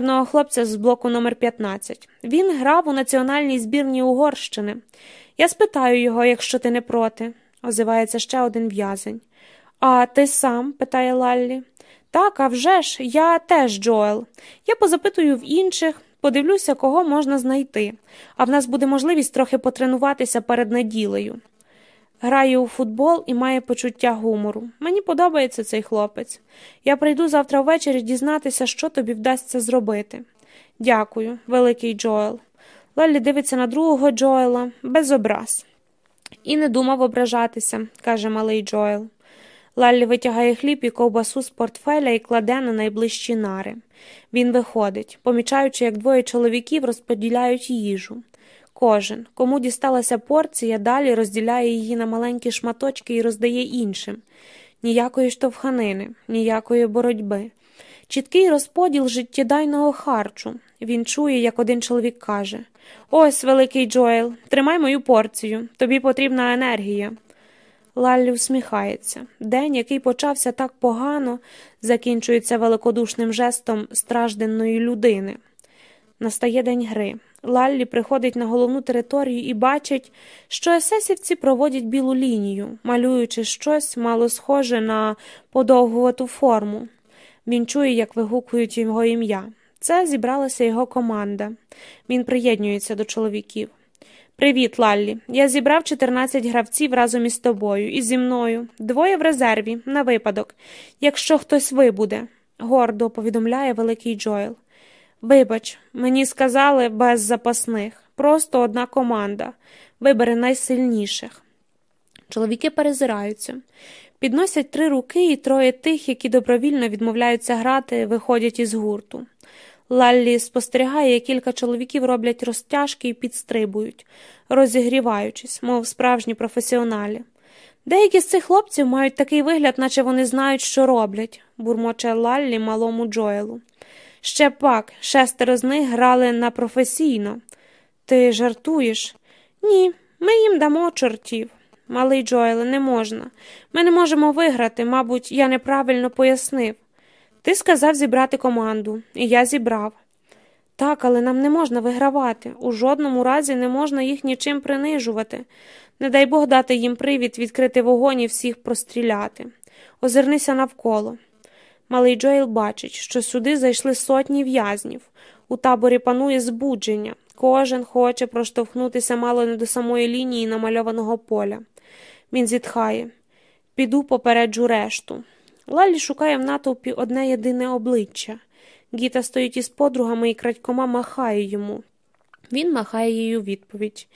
одного хлопця з блоку номер 15 Він грав у національній збірній Угорщини. Я спитаю його, якщо ти не проти, озивається ще один в'язень. А ти сам? питає Лаллі. Так, а вже ж, я теж Джоел. Я позапитую в інших, подивлюся, кого можна знайти, а в нас буде можливість трохи потренуватися перед неділею. Грає у футбол і має почуття гумору. Мені подобається цей хлопець. Я прийду завтра ввечері дізнатися, що тобі вдасться зробити. Дякую, великий Джоел. Леллі дивиться на другого Джоела без образ. І не думав ображатися, каже малий Джоел. Лаллі витягає хліб і ковбасу з портфеля і кладе на найближчі нари. Він виходить, помічаючи, як двоє чоловіків розподіляють їжу. Кожен, кому дісталася порція, далі розділяє її на маленькі шматочки і роздає іншим. Ніякої штовханини, ніякої боротьби. Чіткий розподіл життєдайного харчу. Він чує, як один чоловік каже Ось, великий Джоел, тримай мою порцію, тобі потрібна енергія. Лаллі усміхається. День, який почався так погано, закінчується великодушним жестом стражденної людини. Настає день гри. Лаллі приходить на головну територію і бачить, що есесівці проводять білу лінію, малюючи щось мало схоже на подовгувату форму. Він чує, як вигукують його ім'я. Це зібралася його команда. Він приєднується до чоловіків. Привіт, Лаллі. Я зібрав 14 гравців разом із тобою і зі мною. Двоє в резерві, на випадок, якщо хтось вибуде, гордо повідомляє великий Джоел. Вибач, мені сказали без запасних, просто одна команда. Вибери найсильніших. Чоловіки перезираються. Підносять три руки і троє тих, які добровільно відмовляються грати, виходять із гурту. Лаллі спостерігає, як кілька чоловіків роблять розтяжки і підстрибують, розігріваючись, мов справжні професіоналі. Деякі з цих хлопців мають такий вигляд, наче вони знають, що роблять, бурмоче Лаллі малому Джоелу. Ще пак, шестеро з них грали на професійно. Ти жартуєш? Ні, ми їм дамо чортів. Малий Джоеле, не можна. Ми не можемо виграти, мабуть, я неправильно пояснив. Ти сказав зібрати команду, і я зібрав. Так, але нам не можна вигравати. У жодному разі не можна їх нічим принижувати. Не дай Бог дати їм привід відкрити вогонь і всіх простріляти. Озирнися навколо. Малий Джоел бачить, що сюди зайшли сотні в'язнів. У таборі панує збудження. Кожен хоче проштовхнутися мало не до самої лінії намальованого поля. Він зітхає піду попереджу решту. Лалі шукає в натовпі одне єдине обличчя. Гіта стоїть із подругами і крадькома махає йому. Він махає їй у відповідь.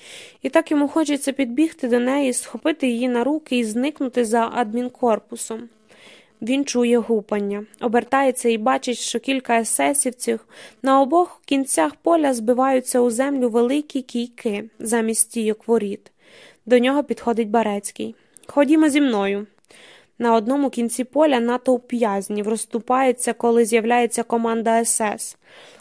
І так йому хочеться підбігти до неї, схопити її на руки і зникнути за адмінкорпусом. Він чує гупання, обертається і бачить, що кілька есесівців на обох кінцях поля збиваються у землю великі кійки замість стійок воріт. До нього підходить Барецький. Ходімо зі мною. На одному кінці поля натовп в'язнів розступається, коли з'являється команда СС.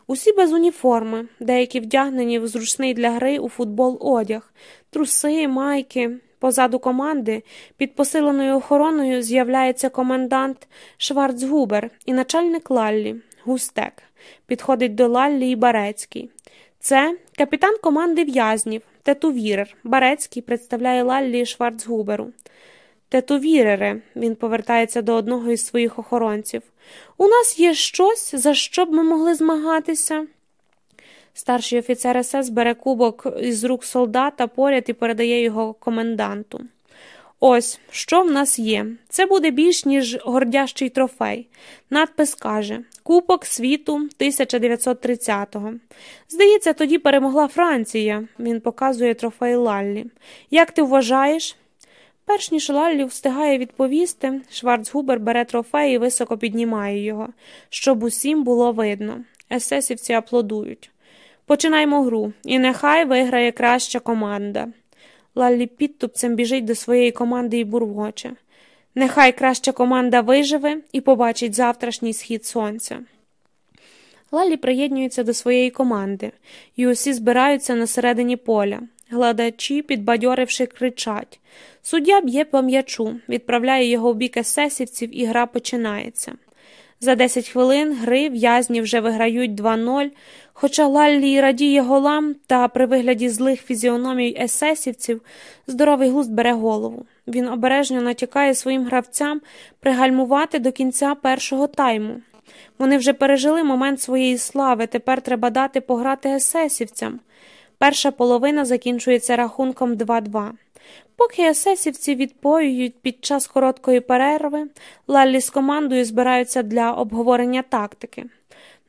Усі без уніформи, деякі вдягнені в зручний для гри у футбол одяг, труси, майки. Позаду команди під посиленою охороною з'являється комендант Шварцгубер і начальник Лаллі Густек. Підходить до Лаллі і Барецький. Це капітан команди в'язнів, Тетувірер. Барецький представляє Лаллі Шварцгуберу. Тетувірере, він повертається до одного із своїх охоронців. У нас є щось, за що б ми могли змагатися. Старший офіцер СС бере кубок із рук солдата поряд і передає його коменданту. Ось що в нас є. Це буде більш ніж гордящий трофей. Надпис каже Кубок світу 1930-го. Здається, тоді перемогла Франція. Він показує трофей Лаллі. Як ти вважаєш? Перш ніж Лаллі встигає відповісти, Шварцгубер бере трофей і високо піднімає його, щоб усім було видно. Есесівці аплодують. Починаємо гру, і нехай виграє краща команда. Лаллі підтупцем біжить до своєї команди і бурвоче. Нехай краща команда виживе і побачить завтрашній схід сонця. Лалі приєднується до своєї команди, і усі збираються на середині поля. Гладачі, підбадьоривши, кричать. Суддя б'є по м'ячу, відправляє його в бік есесівців, і гра починається. За 10 хвилин гри в'язні вже виграють 2-0, хоча Лаллі радіє голам та при вигляді злих фізіономій есесівців здоровий глузд бере голову. Він обережно натякає своїм гравцям пригальмувати до кінця першого тайму. Вони вже пережили момент своєї слави, тепер треба дати пограти есесівцям. Перша половина закінчується рахунком 2-2. Поки есесівці відпоюють під час короткої перерви, Лаллі з командою збираються для обговорення тактики.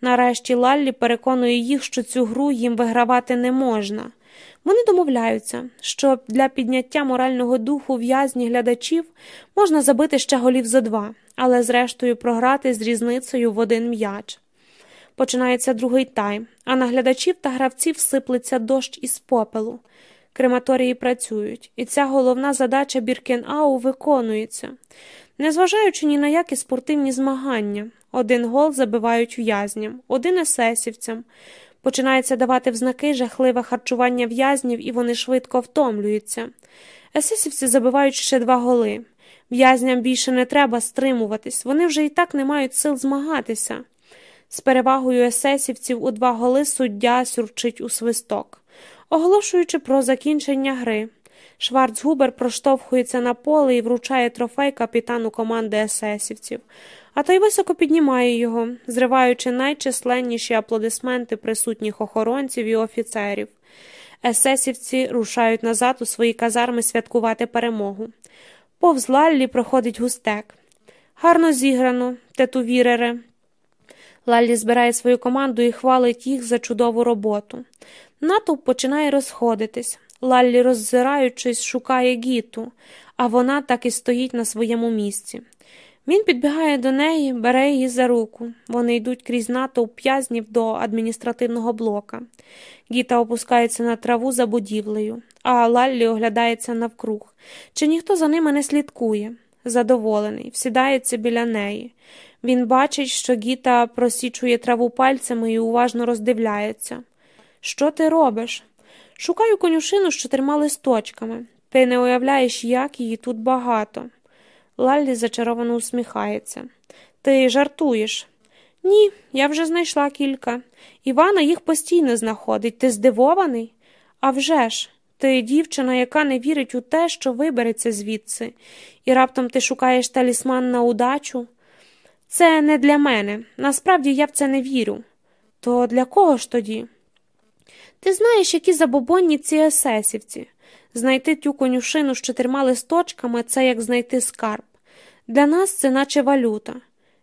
Нарешті Лаллі переконує їх, що цю гру їм вигравати не можна. Вони домовляються, що для підняття морального духу в'язні глядачів можна забити ще голів за два, але зрештою програти з різницею в один м'яч. Починається другий тайм, а на глядачів та гравців сиплеться дощ із попелу. Крематорії працюють, і ця головна задача Біркенау виконується. Незважаючи ні на які спортивні змагання, один гол забивають в'язням, один есесівцям. Починається давати взнаки жахливе харчування в'язнів, і вони швидко втомлюються. Есесівці забивають ще два голи. В'язням більше не треба стримуватись, вони вже і так не мають сил змагатися. З перевагою есесівців у два голи суддя сюрчить у свисток, оголошуючи про закінчення гри. Шварцгубер проштовхується на поле і вручає трофей капітану команди есесівців, а той високо піднімає його, зриваючи найчисленніші аплодисменти присутніх охоронців і офіцерів. Есесівці рушають назад у свої казарми святкувати перемогу. Повз Лаллі проходить густек. Гарно зіграно, тетувірере. Лаллі збирає свою команду і хвалить їх за чудову роботу. Натовп починає розходитись. Лаллі, роззираючись, шукає гіту, а вона так і стоїть на своєму місці. Він підбігає до неї, бере її за руку. Вони йдуть крізь натовп п'язнів до адміністративного блока. Гіта опускається на траву за будівлею, а Лаллі оглядається навкруг. Чи ніхто за ними не слідкує? Задоволений, всідається біля неї. Він бачить, що Гіта просічує траву пальцями і уважно роздивляється. Що ти робиш? Шукаю конюшину з чотирма листочками. Ти не уявляєш, як її тут багато. Лаллі зачаровано усміхається. Ти жартуєш? Ні, я вже знайшла кілька. Івана їх постійно знаходить. Ти здивований? «А вже ж, ти дівчина, яка не вірить у те, що вибереться звідси, і раптом ти шукаєш талісман на удачу. Це не для мене. Насправді я в це не вірю. То для кого ж тоді? Ти знаєш, які забобонні ці есесівці. Знайти тю конюшину з чотирма листочками це як знайти скарб. Для нас це наче валюта.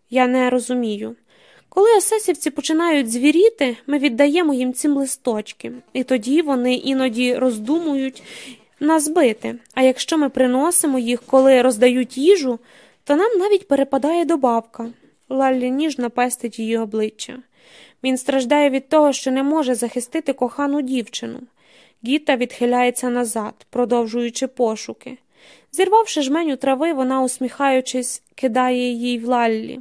Я не розумію. Коли есесівці починають звіріти, ми віддаємо їм ці листочки, і тоді вони іноді роздумують нас бити. А якщо ми приносимо їх, коли роздають їжу, то нам навіть перепадає добавка. Лаллі ніжно пестить її обличчя. Він страждає від того, що не може захистити кохану дівчину. Гіта відхиляється назад, продовжуючи пошуки. Зірвавши жменю трави, вона, усміхаючись, кидає їй в лаллі.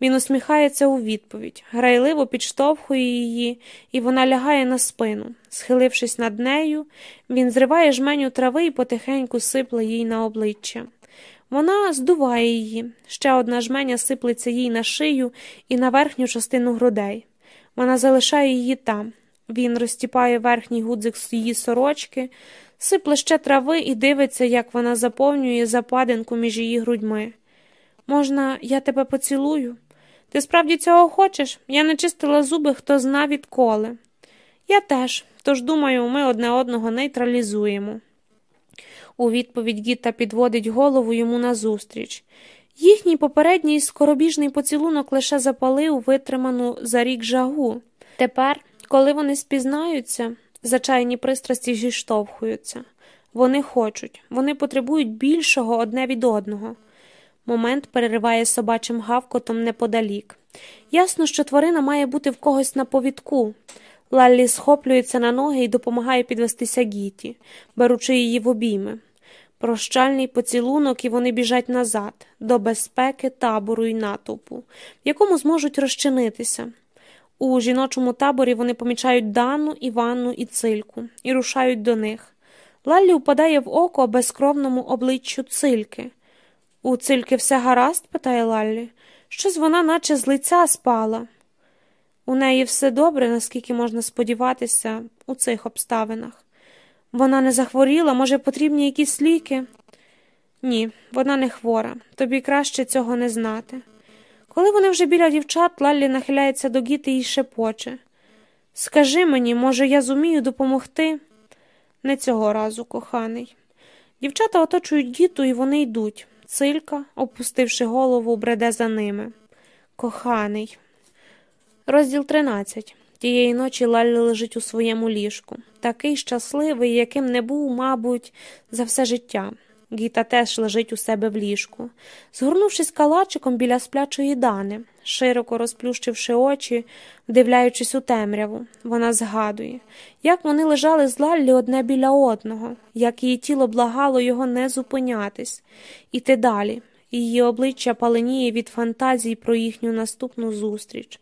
Він усміхається у відповідь, грайливо підштовхує її, і вона лягає на спину. Схилившись над нею, він зриває жменю трави і потихеньку сипле їй на обличчя. Вона здуває її, ще одна жменя сиплеться їй на шию і на верхню частину грудей. Вона залишає її там. Він розтіпає верхній гудзик з її сорочки, сипле ще трави і дивиться, як вона заповнює западинку між її грудьми. Можна, я тебе поцілую? Ти справді цього хочеш? Я не чистила зуби, хто зна відколи. Я теж, тож думаю, ми одне одного нейтралізуємо. У відповідь Гіта підводить голову йому назустріч. Їхній попередній скоробіжний поцілунок лише запалив витриману за рік жагу. Тепер, коли вони спізнаються, зачайні пристрасті зіштовхуються. Вони хочуть, вони потребують більшого одне від одного. Момент перериває собачим гавкотом неподалік. Ясно, що тварина має бути в когось на повідку. Лаллі схоплюється на ноги і допомагає підвестися Гіті, беручи її в обійми. Прощальний поцілунок, і вони біжать назад, до безпеки, табору і натовпу, в якому зможуть розчинитися. У жіночому таборі вони помічають Дану, Іванну і цильку і рушають до них. Лаллі впадає в око безкровному обличчю цильки. У цильки все гаразд? питає Лаллі. Щось вона, наче з лиця спала. У неї все добре, наскільки можна сподіватися, у цих обставинах. Вона не захворіла, може, потрібні якісь ліки? Ні, вона не хвора, тобі краще цього не знати. Коли вони вже біля дівчат, Лаллі нахиляється до Гіти і шепоче. Скажи мені, може, я зумію допомогти? Не цього разу, коханий. Дівчата оточують Гіту, і вони йдуть. Цилька, опустивши голову, бреде за ними. Коханий. Розділ 13. Тієї ночі Лаллі лежить у своєму ліжку, такий щасливий, яким не був, мабуть, за все життя. Гіта теж лежить у себе в ліжку, згорнувшись калачиком біля сплячої дани, широко розплющивши очі, вдивляючись у темряву, вона згадує, як вони лежали з Лаллі одне біля одного, як її тіло благало його не зупинятись, іти далі, її обличчя паленіє від фантазій про їхню наступну зустріч.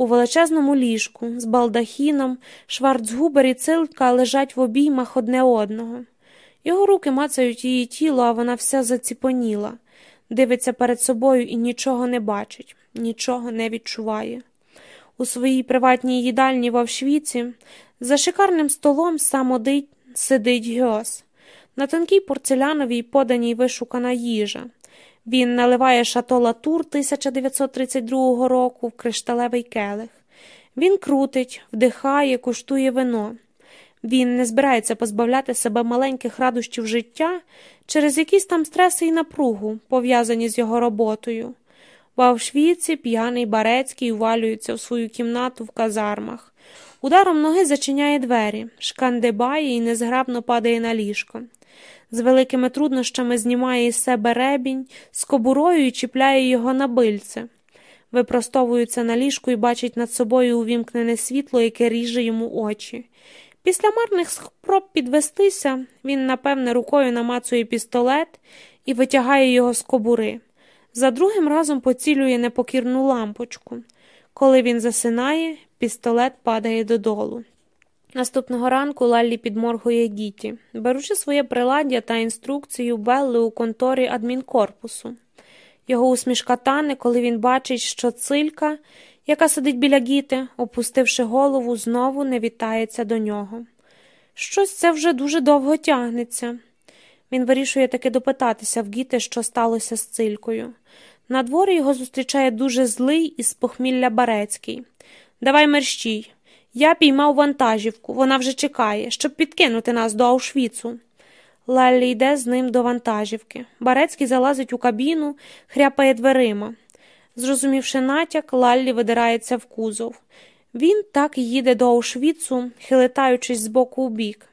У величезному ліжку з балдахіном Шварцгубер і цилка лежать в обіймах одне одного. Його руки мацають її тіло, а вона вся заціпоніла, дивиться перед собою і нічого не бачить, нічого не відчуває. У своїй приватній їдальні в Авшвіці за шикарним столом сам одить сидить Гьос. На тонкій порцеляновій поданій вишукана їжа. Він наливає шато Латур 1932 року в кришталевий келих. Він крутить, вдихає, куштує вино. Він не збирається позбавляти себе маленьких радощів життя через якісь там стреси і напругу, пов'язані з його роботою. В Авшвіці п'яний Барецький увалюється в свою кімнату в казармах. Ударом ноги зачиняє двері, шкандибає і незграбно падає на ліжко. З великими труднощами знімає із себе ребінь, з кобурою і чіпляє його на бильце. Випростовується на ліжку і бачить над собою увімкнене світло, яке ріже йому очі. Після марних спроб підвестися, він, напевне, рукою намацує пістолет і витягає його з кобури. За другим разом поцілює непокірну лампочку. Коли він засинає, пістолет падає додолу. Наступного ранку Лаллі підморгує Гіті, беручи своє приладдя та інструкцію Белли у конторі адмінкорпусу. Його усмішка тане, коли він бачить, що цилька яка сидить біля гіти, опустивши голову, знову не вітається до нього. Щось це вже дуже довго тягнеться. Він вирішує таки допитатися в гіти, що сталося з цилькою. На дворі його зустрічає дуже злий із похмілля Барецький. Давай мерщій. Я піймав вантажівку, вона вже чекає, щоб підкинути нас до Аушвіцу. Лаллі йде з ним до вантажівки. Барецький залазить у кабіну, хряпає дверима. Зрозумівши натяк, Лаллі видирається в кузов. Він так їде до Аушвіцу, хилитаючись з боку у бік.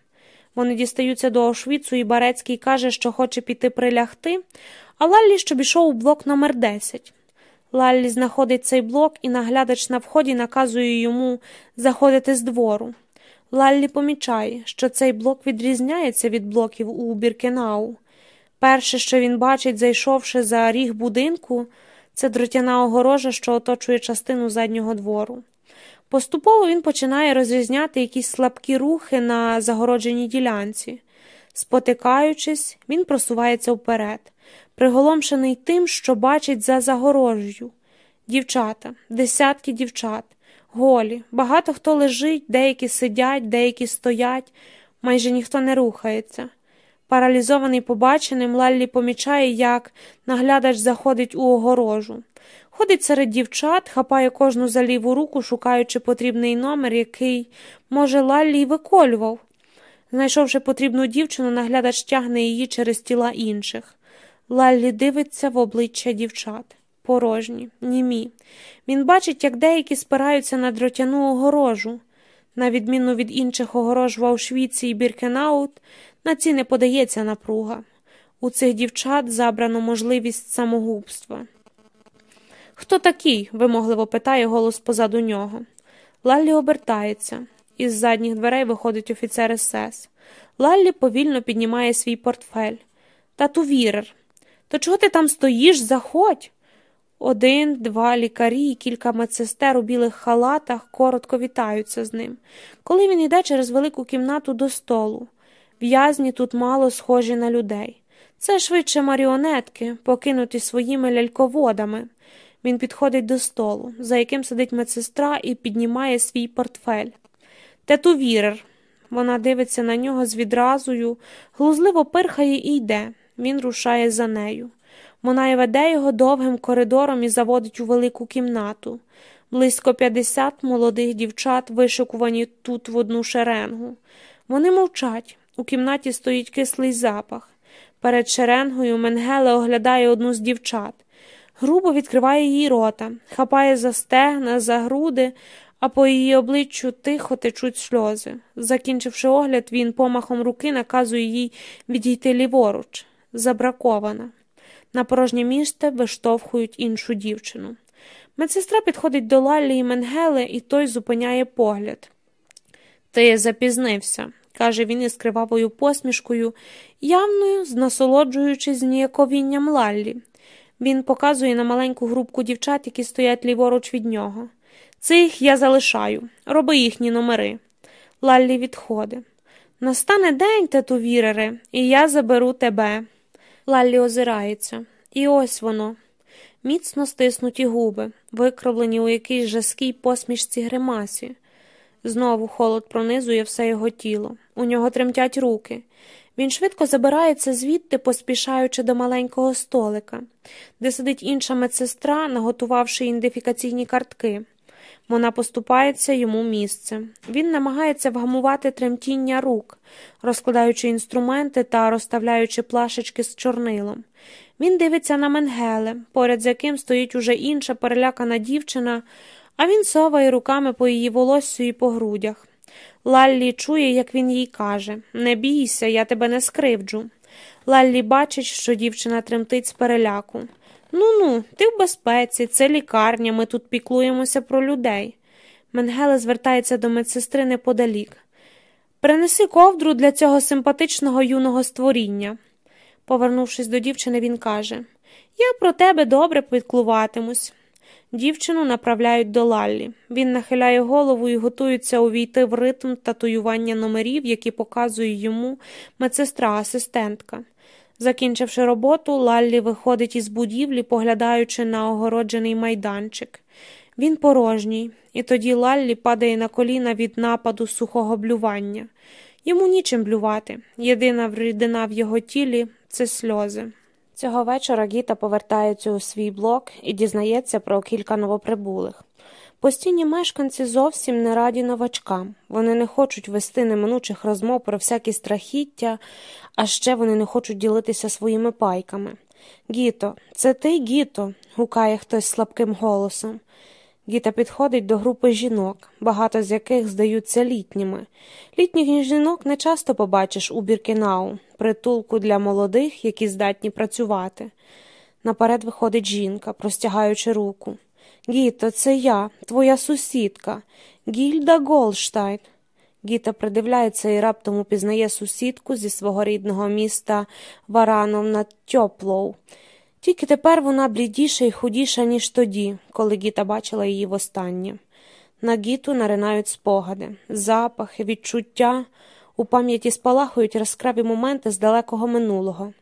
Вони дістаються до Аушвіцу, і Барецький каже, що хоче піти прилягти, а Лаллі, щоб ішов у блок номер 10 Лаллі знаходить цей блок, і наглядач на вході наказує йому заходити з двору. Лаллі помічає, що цей блок відрізняється від блоків у Біркенау. Перше, що він бачить, зайшовши за ріг будинку, це дротяна огорожа, що оточує частину заднього двору. Поступово він починає розрізняти якісь слабкі рухи на загородженій ділянці. Спотикаючись, він просувається вперед, приголомшений тим, що бачить за загорожею. Дівчата, десятки дівчат, голі, багато хто лежить, деякі сидять, деякі стоять, майже ніхто не рухається. Паралізований побаченим, Лаллі помічає, як наглядач заходить у огорожу. Ходить серед дівчат, хапає кожну за ліву руку, шукаючи потрібний номер, який, може, Лаллі й виколював. Знайшовши потрібну дівчину, наглядач тягне її через тіла інших. Лаллі дивиться в обличчя дівчат. Порожні, німі. Він бачить, як деякі спираються на дротяну огорожу. На відміну від інших огорож в Аушвіці і Біркенаут, на ці не подається напруга. У цих дівчат забрано можливість самогубства. Хто такий? вимогливо питає голос позаду нього. Лаллі обертається. Із задніх дверей виходить офіцер СС. Лаллі повільно піднімає свій портфель. Тату Вірер. То чого ти там стоїш? Заходь. Один, два лікарі і кілька медсестер у білих халатах коротко вітаються з ним, коли він йде через велику кімнату до столу. В'язні тут мало схожі на людей. Це швидше маріонетки, покинуті своїми ляльководами. Він підходить до столу, за яким сидить медсестра і піднімає свій портфель. Тету Вірер. Вона дивиться на нього з відразою, глузливо пирхає і йде. Він рушає за нею. Вона й веде його довгим коридором і заводить у велику кімнату. Близько 50 молодих дівчат вишикувані тут в одну шеренгу. Вони мовчать. У кімнаті стоїть кислий запах. Перед шеренгою Менгеле оглядає одну з дівчат. Грубо відкриває її рота, хапає за стегна, за груди, а по її обличчю тихо течуть сльози. Закінчивши огляд, він помахом руки наказує їй відійти ліворуч. Забракована. На порожнє місце виштовхують іншу дівчину. Медсестра підходить до Лаллі і Менгели, і той зупиняє погляд. Ти запізнився, каже він із кривавою посмішкою, явною, знасолоджуючись зніяковінням Лаллі. Він показує на маленьку групку дівчат, які стоять ліворуч від нього. Цих я залишаю, роби їхні номери. Лаллі відходить. Настане день, тату вірере, і я заберу тебе. Лаллі озирається. І ось воно. Міцно стиснуті губи, викроблені у якійсь жаскій посмішці гримасі. Знову холод пронизує все його тіло. У нього тремтять руки. Він швидко забирається звідти, поспішаючи до маленького столика, де сидить інша медсестра, наготувавши ідентифікаційні картки. Вона поступається йому місце. Він намагається вгамувати тремтіння рук, розкладаючи інструменти та розставляючи плашечки з чорнилом. Він дивиться на Менгеле, поряд з яким стоїть уже інша перелякана дівчина, а він соває руками по її волоссю і по грудях. Лаллі чує, як він їй каже Не бійся, я тебе не скривджу. Лаллі бачить, що дівчина тремтить з переляку. Ну ну, ти в безпеці, це лікарня, ми тут піклуємося про людей. Менгеле звертається до медсестри неподалік. Принеси ковдру для цього симпатичного юного створіння. Повернувшись до дівчини, він каже Я про тебе добре піклуватимусь. Дівчину направляють до Лаллі. Він нахиляє голову і готується увійти в ритм татуювання номерів, які показує йому медсестра-асистентка. Закінчивши роботу, Лаллі виходить із будівлі, поглядаючи на огороджений майданчик. Він порожній, і тоді Лаллі падає на коліна від нападу сухого блювання. Йому нічим блювати. Єдина рідина в його тілі це сльози. Цього вечора Гіта повертається у свій блок і дізнається про кілька новоприбулих. Постійні мешканці зовсім не раді новачкам. Вони не хочуть вести неминучих розмов про всякі страхіття, а ще вони не хочуть ділитися своїми пайками. Гіто, це ти, Гіто? гукає хтось слабким голосом. Гіта підходить до групи жінок, багато з яких здаються літніми. Літніх жінок не часто побачиш у Біркінау, притулку для молодих, які здатні працювати. Наперед виходить жінка, простягаючи руку. Гіто, це я, твоя сусідка, Гільда Голштайн. Гіта придивляється і раптом упізнає сусідку зі свого рідного міста Варанов на Тьоплоу. Тільки тепер вона блідіша і худіша, ніж тоді, коли Гіта бачила її востаннє. На Гіту наринають спогади, запахи, відчуття. У пам'яті спалахують яскраві моменти з далекого минулого,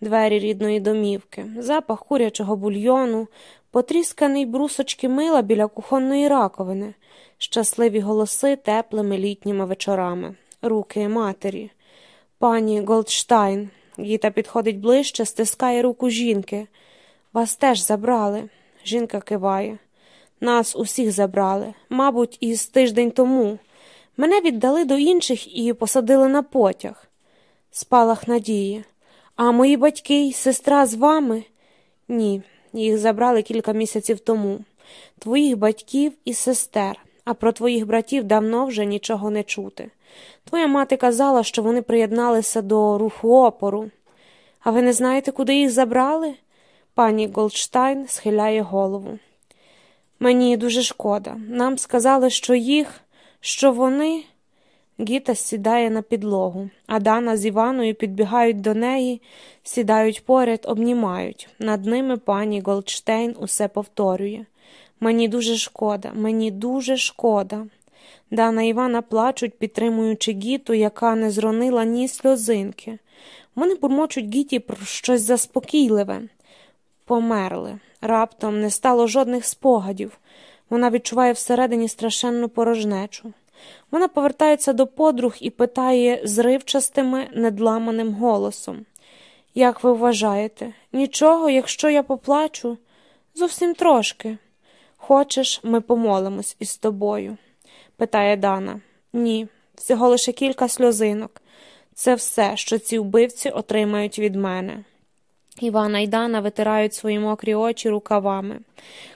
двері рідної домівки, запах курячого бульйону, потрісканий брусочки мила біля кухонної раковини, щасливі голоси теплими літніми вечорами, руки матері. Пані Голдштайн. Гіта підходить ближче, стискає руку жінки. Вас теж забрали. Жінка киває. Нас усіх забрали, мабуть, із тиждень тому. Мене віддали до інших і посадили на потяг. Спалах надії. А мої батьки й сестра з вами? Ні, їх забрали кілька місяців тому. Твоїх батьків і сестер, а про твоїх братів давно вже нічого не чути. Твоя мати казала, що вони приєдналися до руху опору. А ви не знаєте, куди їх забрали? Пані Голдштайн схиляє голову. Мені дуже шкода. Нам сказали, що їх, що вони. Гіта сідає на підлогу, а Дана з Іваною підбігають до неї, сідають поряд, обнімають. Над ними пані Голдштейн усе повторює. Мені дуже шкода, мені дуже шкода. Дана Івана плачуть, підтримуючи Гіту, яка не зронила ні сльозинки. Вони бурмочуть Гіті про щось заспокійливе. Померли, Раптом не стало жодних спогадів. Вона відчуває всередині страшенну порожнечу. Вона повертається до подруг і питає зривчастими, недламаним голосом. Як ви вважаєте, нічого, якщо я поплачу? Зовсім трошки. Хочеш, ми помолимось із тобою? питає Дана. Ні, всього лише кілька сльозинок. Це все, що ці вбивці отримають від мене. Івана і Дана витирають свої мокрі очі рукавами.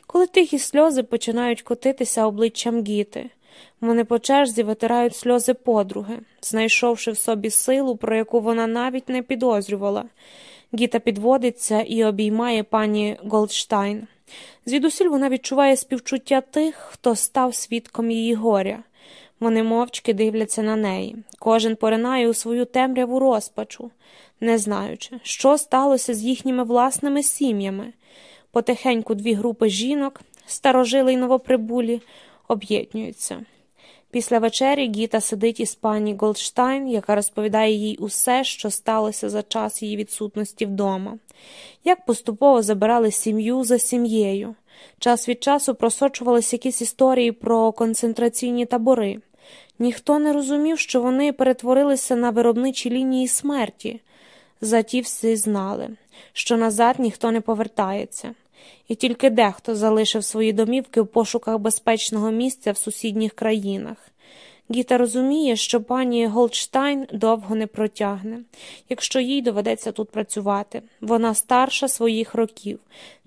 Коли тихі сльози починають котитися обличчям гіти, вони по черзі витирають сльози подруги, знайшовши в собі силу, про яку вона навіть не підозрювала. Гіта підводиться і обіймає пані Голдштайн. Звідусіль вона відчуває співчуття тих, хто став свідком її горя. Вони мовчки дивляться на неї. Кожен поринає у свою темряву розпачу, не знаючи, що сталося з їхніми власними сім'ями. Потихеньку дві групи жінок, старожили й новоприбулі, об'єднуються. Після вечері Гіта сидить із пані Голдштайн, яка розповідає їй усе, що сталося за час її відсутності вдома, як поступово забирали сім'ю за сім'єю. Час від часу просочувалися якісь історії про концентраційні табори. Ніхто не розумів, що вони перетворилися на виробничі лінії смерті. Заті всі знали, що назад ніхто не повертається, і тільки дехто залишив свої домівки в пошуках безпечного місця в сусідніх країнах. Гіта розуміє, що пані Голдштайн довго не протягне, якщо їй доведеться тут працювати. Вона старша своїх років,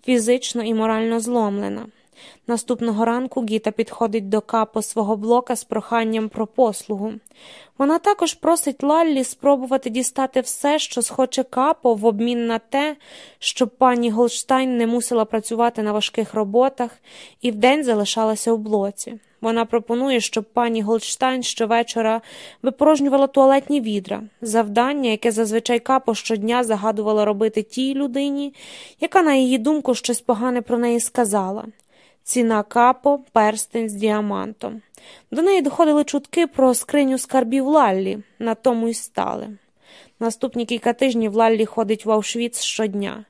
фізично і морально зломлена. Наступного ранку Гіта підходить до капо свого блока з проханням про послугу. Вона також просить Лаллі спробувати дістати все, що схоче капо, в обмін на те, щоб пані Голштайн не мусила працювати на важких роботах і вдень залишалася у блоці. Вона пропонує, щоб пані Голштайн щовечора випорожнювала туалетні відра, завдання, яке зазвичай капо щодня загадувала робити тій людині, яка, на її думку, щось погане про неї сказала. Ціна капо, перстень з діамантом. До неї доходили чутки про скриню скарбів Лаллі, на тому й стали. Наступні кілька тижнів Лаллі ходить в Аушвіц щодня.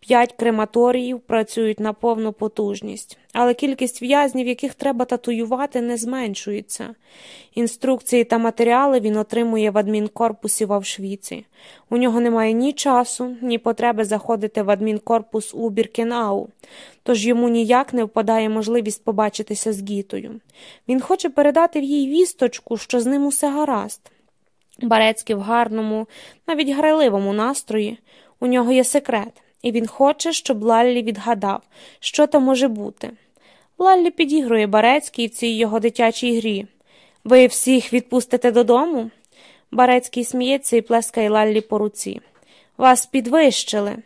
П'ять крематоріїв працюють на повну потужність, але кількість в'язнів, яких треба татуювати, не зменшується. Інструкції та матеріали він отримує в адмінкорпусі в Авшвіці. У нього немає ні часу, ні потреби заходити в адмінкорпус у Біркенау, тож йому ніяк не впадає можливість побачитися з Гітою. Він хоче передати в їй вісточку, що з ним усе гаразд. Барецький в гарному, навіть грайливому настрої. У нього є секрет і він хоче, щоб Лаллі відгадав, що то може бути. Лаллі підігрує Барецький в цій його дитячій грі. Ви всіх відпустите додому? Барецький сміється і плескає Лаллі по руці. Вас підвищили.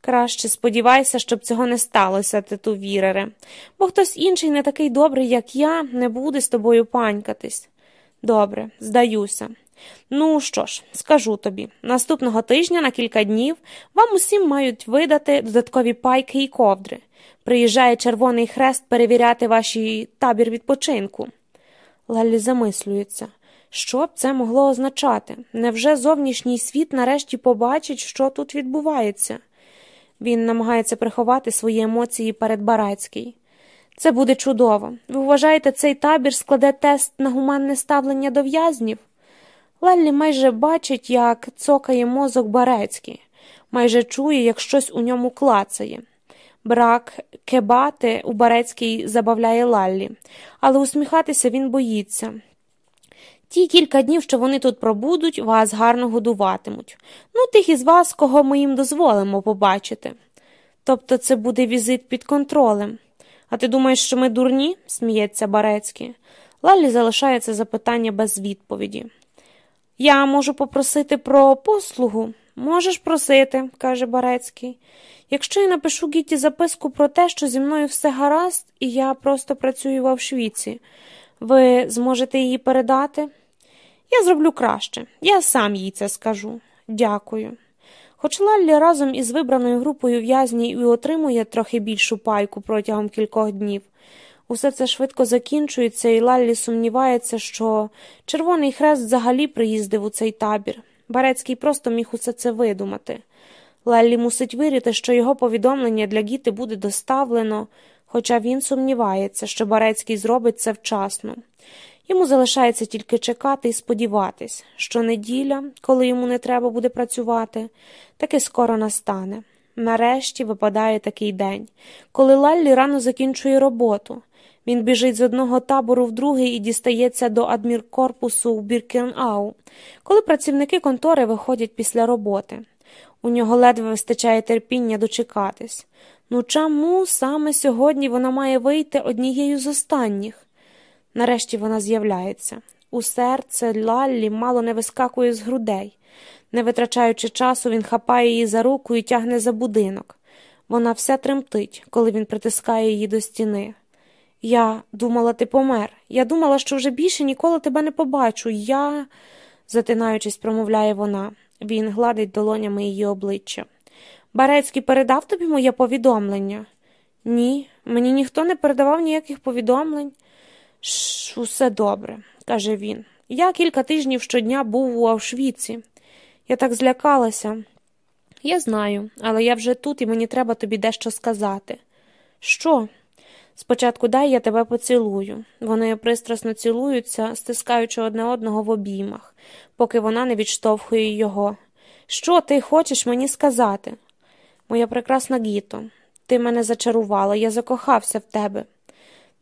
Краще сподівайся, щоб цього не сталося, титу вірере, бо хтось інший не такий добрий, як я, не буде з тобою панькатись. Добре, здаюся. Ну що ж, скажу тобі, наступного тижня на кілька днів вам усім мають видати додаткові пайки і ковдри. Приїжджає Червоний Хрест перевіряти ваш табір відпочинку. Леллі замислюється. Що б це могло означати? Невже зовнішній світ нарешті побачить, що тут відбувається? Він намагається приховати свої емоції перед Барацький. Це буде чудово. Ви вважаєте, цей табір складе тест на гуманне ставлення до в'язнів? Леллі майже бачить, як цокає мозок Барецький, майже чує, як щось у ньому клацає. Брак кебати у Барецький забавляє Лаллі, але усміхатися він боїться. Ті кілька днів, що вони тут пробудуть, вас гарно годуватимуть. Ну, тих із вас, кого ми їм дозволимо побачити. Тобто це буде візит під контролем. А ти думаєш, що ми дурні? сміється Барецький. Лаллі залишає це запитання без відповіді. Я можу попросити про послугу. Можеш просити, каже Барецький. Якщо я напишу Гіті записку про те, що зі мною все гаразд, і я просто працюю в Авшвіці, ви зможете її передати? Я зроблю краще, я сам їй це скажу. Дякую. Хоч Лаллі разом із вибраною групою в'язнів і отримує трохи більшу пайку протягом кількох днів. Усе це швидко закінчується, і Лаллі сумнівається, що Червоний Хрест взагалі приїздив у цей табір. Барецький просто міг усе це видумати. Леллі мусить вірити, що його повідомлення для Гіти буде доставлено, хоча він сумнівається, що Барецький зробить це вчасно. Йому залишається тільки чекати і сподіватись, що неділя, коли йому не треба буде працювати, таки скоро настане. Нарешті випадає такий день, коли Лаллі рано закінчує роботу. Він біжить з одного табору в другий і дістається до адміркорпусу в Біркенау, коли працівники контори виходять після роботи. У нього ледве вистачає терпіння дочекатись. Ну чому саме сьогодні вона має вийти однією з останніх? Нарешті вона з'являється. У серце Лаллі мало не вискакує з грудей. Не витрачаючи часу, він хапає її за руку і тягне за будинок. Вона все тремтить, коли він притискає її до стіни. Я думала, ти помер. Я думала, що вже більше ніколи тебе не побачу. Я, затинаючись, промовляє вона. Він гладить долонями її обличчя. Барецький передав тобі моє повідомлення? Ні, мені ніхто не передавав ніяких повідомлень. Ш, усе добре, каже він. Я кілька тижнів щодня був у Авшвіці. Я так злякалася. Я знаю, але я вже тут і мені треба тобі дещо сказати. Що? Спочатку дай я тебе поцілую. Вони пристрасно цілуються, стискаючи одне одного в обіймах, поки вона не відштовхує його. Що ти хочеш мені сказати? Моя прекрасна Гіто, ти мене зачарувала, я закохався в тебе.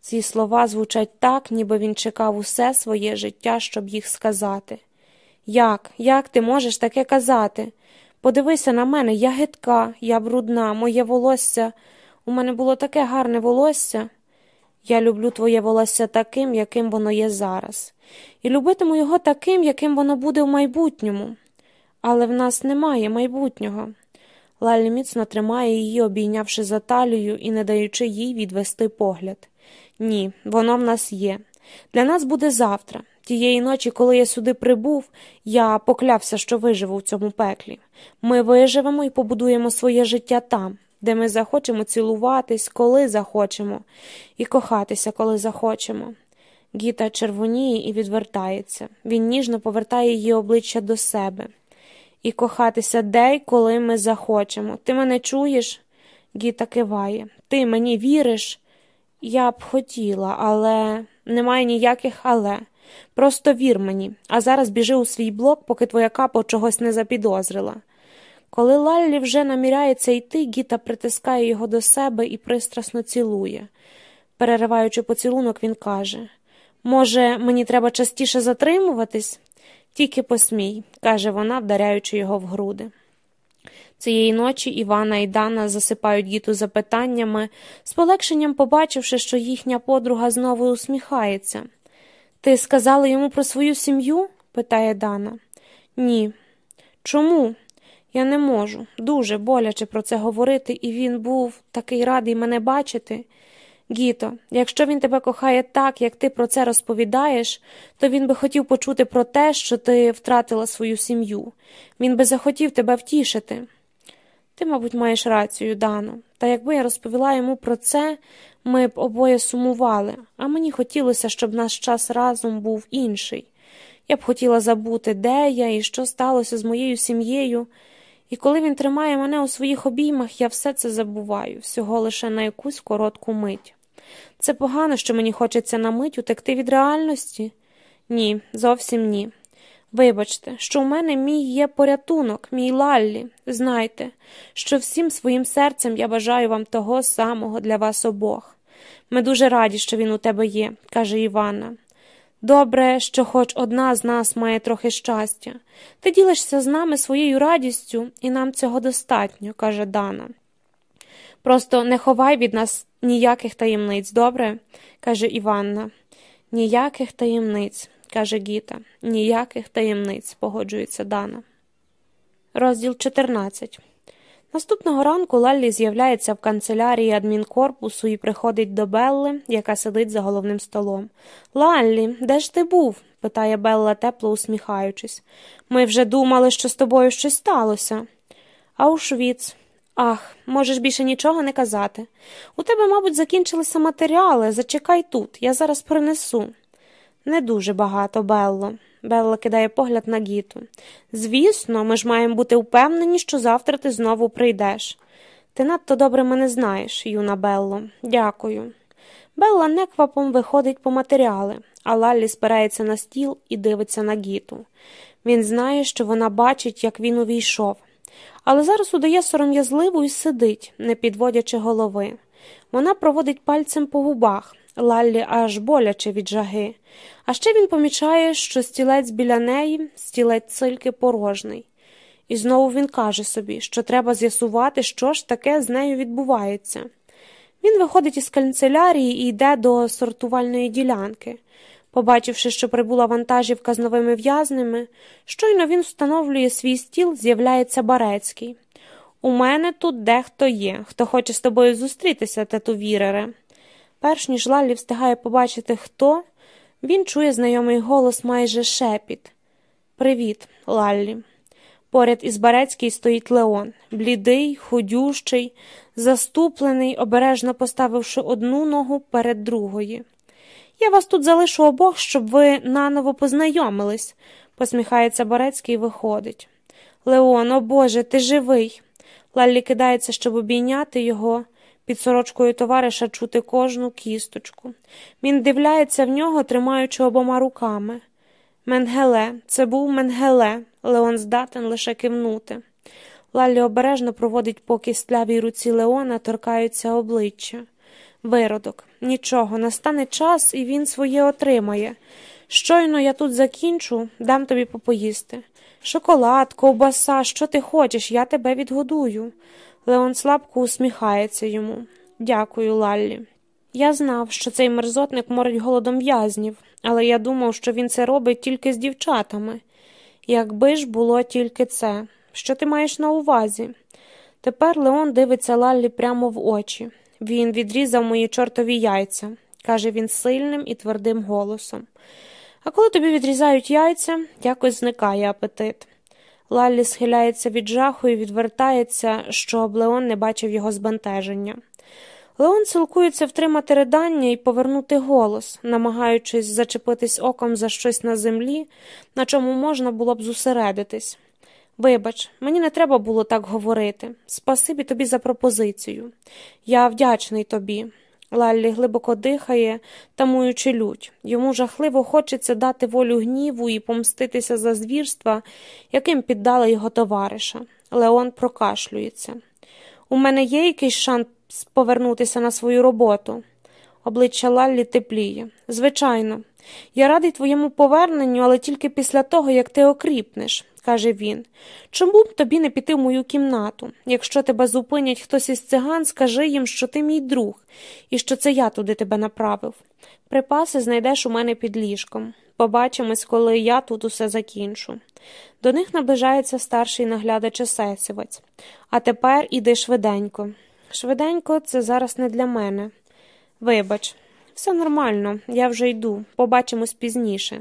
Ці слова звучать так, ніби він чекав усе своє життя, щоб їх сказати. Як, як ти можеш таке казати? Подивися на мене, я гидка, я брудна, моє волосся. У мене було таке гарне волосся. Я люблю твоє волосся таким, яким воно є зараз, і любитиму його таким, яким воно буде в майбутньому. Але в нас немає майбутнього. Лалі міцно тримає її, обійнявши за талію і не даючи їй відвести погляд. Ні, воно в нас є. Для нас буде завтра. Тієї ночі, коли я сюди прибув, я поклявся, що виживу в цьому пеклі. Ми виживемо і побудуємо своє життя там, де ми захочемо цілуватись, коли захочемо, і кохатися, коли захочемо. Гіта червоніє і відвертається. Він ніжно повертає її обличчя до себе. І кохатися де й коли ми захочемо. Ти мене чуєш? Гіта киває. Ти мені віриш? Я б хотіла, але немає ніяких але. Просто вір мені, а зараз біжи у свій блок, поки твоя капо чогось не запідозрила. Коли Лаллі вже наміряється йти, Гіта притискає його до себе і пристрасно цілує. Перериваючи поцілунок, він каже Може, мені треба частіше затримуватись? Тільки посмій, каже вона, вдаряючи його в груди. Цієї ночі Івана і Дана засипають Гіту запитаннями, з полегшенням побачивши, що їхня подруга знову усміхається. Ти сказала йому про свою сім'ю? питає Дана. Ні. Чому? Я не можу. Дуже боляче про це говорити, і він був такий радий мене бачити. Гіто, якщо він тебе кохає так, як ти про це розповідаєш, то він би хотів почути про те, що ти втратила свою сім'ю. Він би захотів тебе втішити. Ти, мабуть, маєш рацію, Дано, та якби я розповіла йому про це, ми б обоє сумували, а мені хотілося, щоб наш час разом був інший. Я б хотіла забути, де я і що сталося з моєю сім'єю. І коли він тримає мене у своїх обіймах, я все це забуваю, всього лише на якусь коротку мить. Це погано, що мені хочеться на мить утекти від реальності? Ні, зовсім ні. Вибачте, що у мене мій є порятунок, мій Лаллі. Знайте, що всім своїм серцем я бажаю вам того самого для вас обох. Ми дуже раді, що він у тебе є, каже Івана. Добре, що хоч одна з нас має трохи щастя. Ти ділишся з нами своєю радістю, і нам цього достатньо, каже Дана. Просто не ховай від нас ніяких таємниць, добре? каже Іванна. Ніяких таємниць, каже Гіта. Ніяких таємниць, погоджується Дана. Розділ 14 Наступного ранку Лаллі з'являється в канцелярії адмінкорпусу і приходить до Белли, яка сидить за головним столом. Лаллі, де ж ти був? питає Белла, тепло усміхаючись. Ми вже думали, що з тобою щось сталося. Аушвіц. Ах, можеш більше нічого не казати. У тебе, мабуть, закінчилися матеріали. Зачекай тут, я зараз принесу. Не дуже багато, Белло. Белла кидає погляд на Гіту. Звісно, ми ж маємо бути впевнені, що завтра ти знову прийдеш. Ти надто добре мене знаєш, юна Белло. Дякую. Белла неквапом виходить по матеріали, а Лаллі спирається на стіл і дивиться на Гіту. Він знає, що вона бачить, як він увійшов, але зараз удає сором'язливу і сидить, не підводячи голови. Вона проводить пальцем по губах, Лаллі аж боляче від жаги. А ще він помічає, що стілець біля неї, стілець цильки порожний. І знову він каже собі, що треба з'ясувати, що ж таке з нею відбувається. Він виходить із канцелярії і йде до сортувальної ділянки. Побачивши, що прибула вантажівка з новими в'язнями, щойно він встановлює свій стіл, з'являється Барецький. У мене тут дехто є, хто хоче з тобою зустрітися, тату Вірере. Перш ніж Лаллі встигає побачити, хто, він чує знайомий голос майже шепіт. Привіт, Лаллі. Поряд із Барецький стоїть Леон, блідий, худющий, заступлений, обережно поставивши одну ногу перед другої. Я вас тут залишу обох, щоб ви наново познайомились, посміхається Барецький і виходить. Леон, о Боже, ти живий. Лаллі кидається, щоб обійняти його. Під сорочкою товариша чути кожну кісточку. Він дивляється в нього, тримаючи обома руками. Менгеле, це був Менгеле, Леон здатен лише кивнути. Лаллі обережно проводить по кістлявій руці Леона, торкаються обличчя. Виродок, нічого, настане час, і він своє отримає. Щойно я тут закінчу, дам тобі попоїсти. Шоколад, ковбаса, що ти хочеш, я тебе відгодую. Леон слабко усміхається йому. Дякую, Лаллі. Я знав, що цей мерзотник морить голодом в'язнів, але я думав, що він це робить тільки з дівчатами. Якби ж було тільки це, що ти маєш на увазі? Тепер Леон дивиться Лаллі прямо в очі. Він відрізав мої чортові яйця, каже він сильним і твердим голосом. А коли тобі відрізають яйця, якось зникає апетит. Лаллі схиляється від жаху і відвертається, щоб Леон не бачив його збентеження. Леон силкується втримати ридання і повернути голос, намагаючись зачепитись оком за щось на землі, на чому можна було б зосередитись. Вибач, мені не треба було так говорити. Спасибі тобі за пропозицію. Я вдячний тобі. Лаллі глибоко дихає, тамуючи лють. Йому жахливо хочеться дати волю гніву і помститися за звірства, яким піддали його товариша. Леон прокашлюється. У мене є якийсь шанс повернутися на свою роботу. Обличчя Лаллі тепліє. Звичайно, я радий твоєму поверненню, але тільки після того, як ти окріпнеш каже він. Чому б тобі не піти в мою кімнату? Якщо тебе зупинять хтось із циган, скажи їм, що ти мій друг, і що це я туди тебе направив. Припаси знайдеш у мене під ліжком. Побачимось, коли я тут усе закінчу. До них наближається старший наглядач есесівець. А тепер іди швиденько. Швиденько, це зараз не для мене. Вибач, все нормально, я вже йду, побачимось пізніше.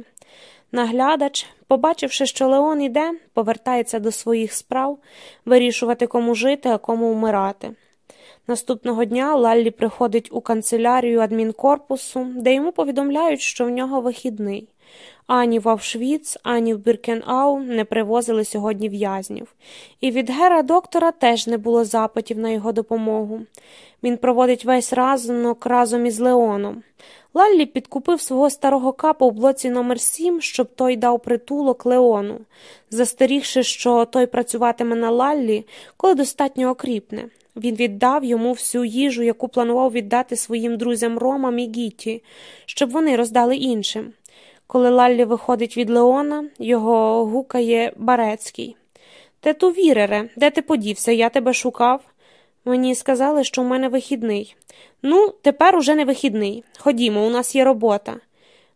Наглядач, побачивши, що Леон іде, повертається до своїх справ вирішувати, кому жити, а кому вмирати. Наступного дня Лаллі приходить у канцелярію адмінкорпусу, де йому повідомляють, що в нього вихідний. Ані в Авшвіц, ані в Біркенау не привозили сьогодні в'язнів, і від гера доктора теж не було запитів на його допомогу. Він проводить весь разок разом із Леоном. Лаллі підкупив свого старого капа у блоці номер 7 щоб той дав притулок Леону, застерігши, що той працюватиме на Лаллі, коли достатньо окріпне. Він віддав йому всю їжу, яку планував віддати своїм друзям Ромам і Гіті, щоб вони роздали іншим. Коли Лаллі виходить від Леона, його гукає Барецький. Тету Вірере, де ти подівся? Я тебе шукав. Мені сказали, що у мене вихідний. Ну, тепер уже не вихідний. Ходімо, у нас є робота.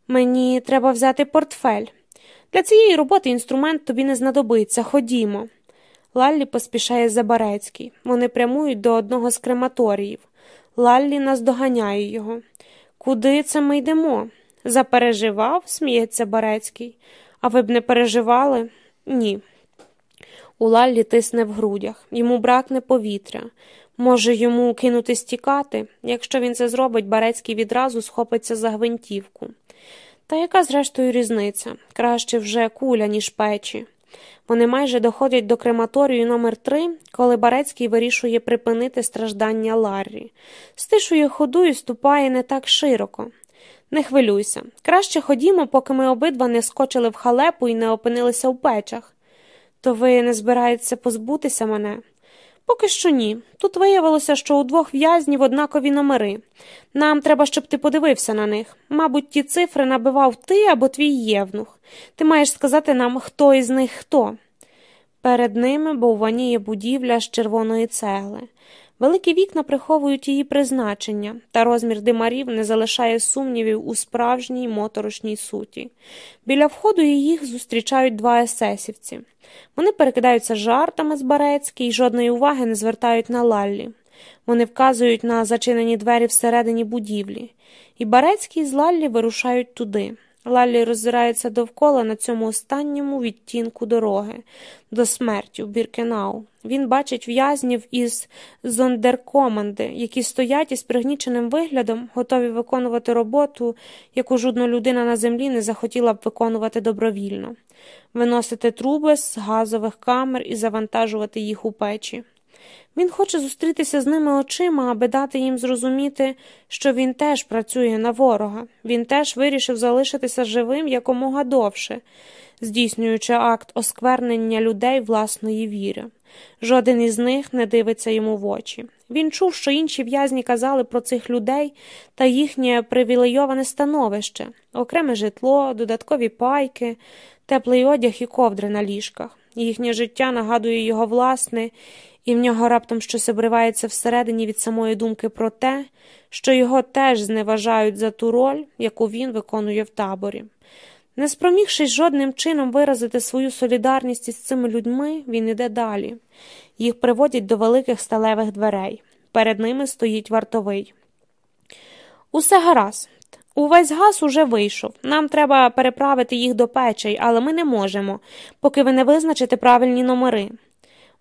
Мені треба взяти портфель. Для цієї роботи інструмент тобі не знадобиться. Ходімо. Лаллі поспішає Забарецький. Вони прямують до одного з крематоріїв. Лаллі наздоганяє його. Куди це ми йдемо? Запереживав, сміється Барецький. А ви б не переживали? Ні. У Лаллі тисне в грудях, йому бракне повітря. Може, йому кинути стікати? Якщо він це зробить, Барецький відразу схопиться за гвинтівку. Та яка, зрештою, різниця? Краще вже куля, ніж печі. Вони майже доходять до крематорію номер 3 коли Барецький вирішує припинити страждання Ларрі. Стишує ходу і ступає не так широко. Не хвилюйся. Краще ходімо, поки ми обидва не скочили в халепу і не опинилися в печах. То ви не збираєтеся позбутися мене? Поки що ні. Тут виявилося, що у двох в'язнів однакові номери. Нам треба, щоб ти подивився на них. Мабуть, ті цифри набивав ти або твій євнух. Ти маєш сказати нам, хто із них хто. Перед ними бовваніє будівля з червоної цегли. Великі вікна приховують її призначення, та розмір димарів не залишає сумнівів у справжній моторошній суті. Біля входу їх зустрічають два есесівці. Вони перекидаються жартами з Барецьки і жодної уваги не звертають на Лаллі. Вони вказують на зачинені двері всередині будівлі, і Барецький з Лаллі вирушають туди. Лаллі роззирається довкола на цьому останньому відтінку дороги до смерті в Біркенау. Він бачить в'язнів із зондеркоманди, які стоять із пригніченим виглядом, готові виконувати роботу, яку жодна людина на землі не захотіла б виконувати добровільно, виносити труби з газових камер і завантажувати їх у печі. Він хоче зустрітися з ними очима, аби дати їм зрозуміти, що він теж працює на ворога, він теж вирішив залишитися живим якомога довше, здійснюючи акт осквернення людей власної віри. Жоден із них не дивиться йому в очі. Він чув, що інші в'язні казали про цих людей та їхнє привілейоване становище, окреме житло, додаткові пайки, теплий одяг і ковдри на ліжках. Їхнє життя нагадує його власне, і в нього раптом щось обривається всередині від самої думки про те, що його теж зневажають за ту роль, яку він виконує в таборі. Не спромігшись жодним чином виразити свою солідарність із цими людьми, він іде далі. Їх приводять до великих сталевих дверей. Перед ними стоїть вартовий. Усе гаразд. Увесь газ уже вийшов. Нам треба переправити їх до печей, але ми не можемо, поки ви не визначите правильні номери.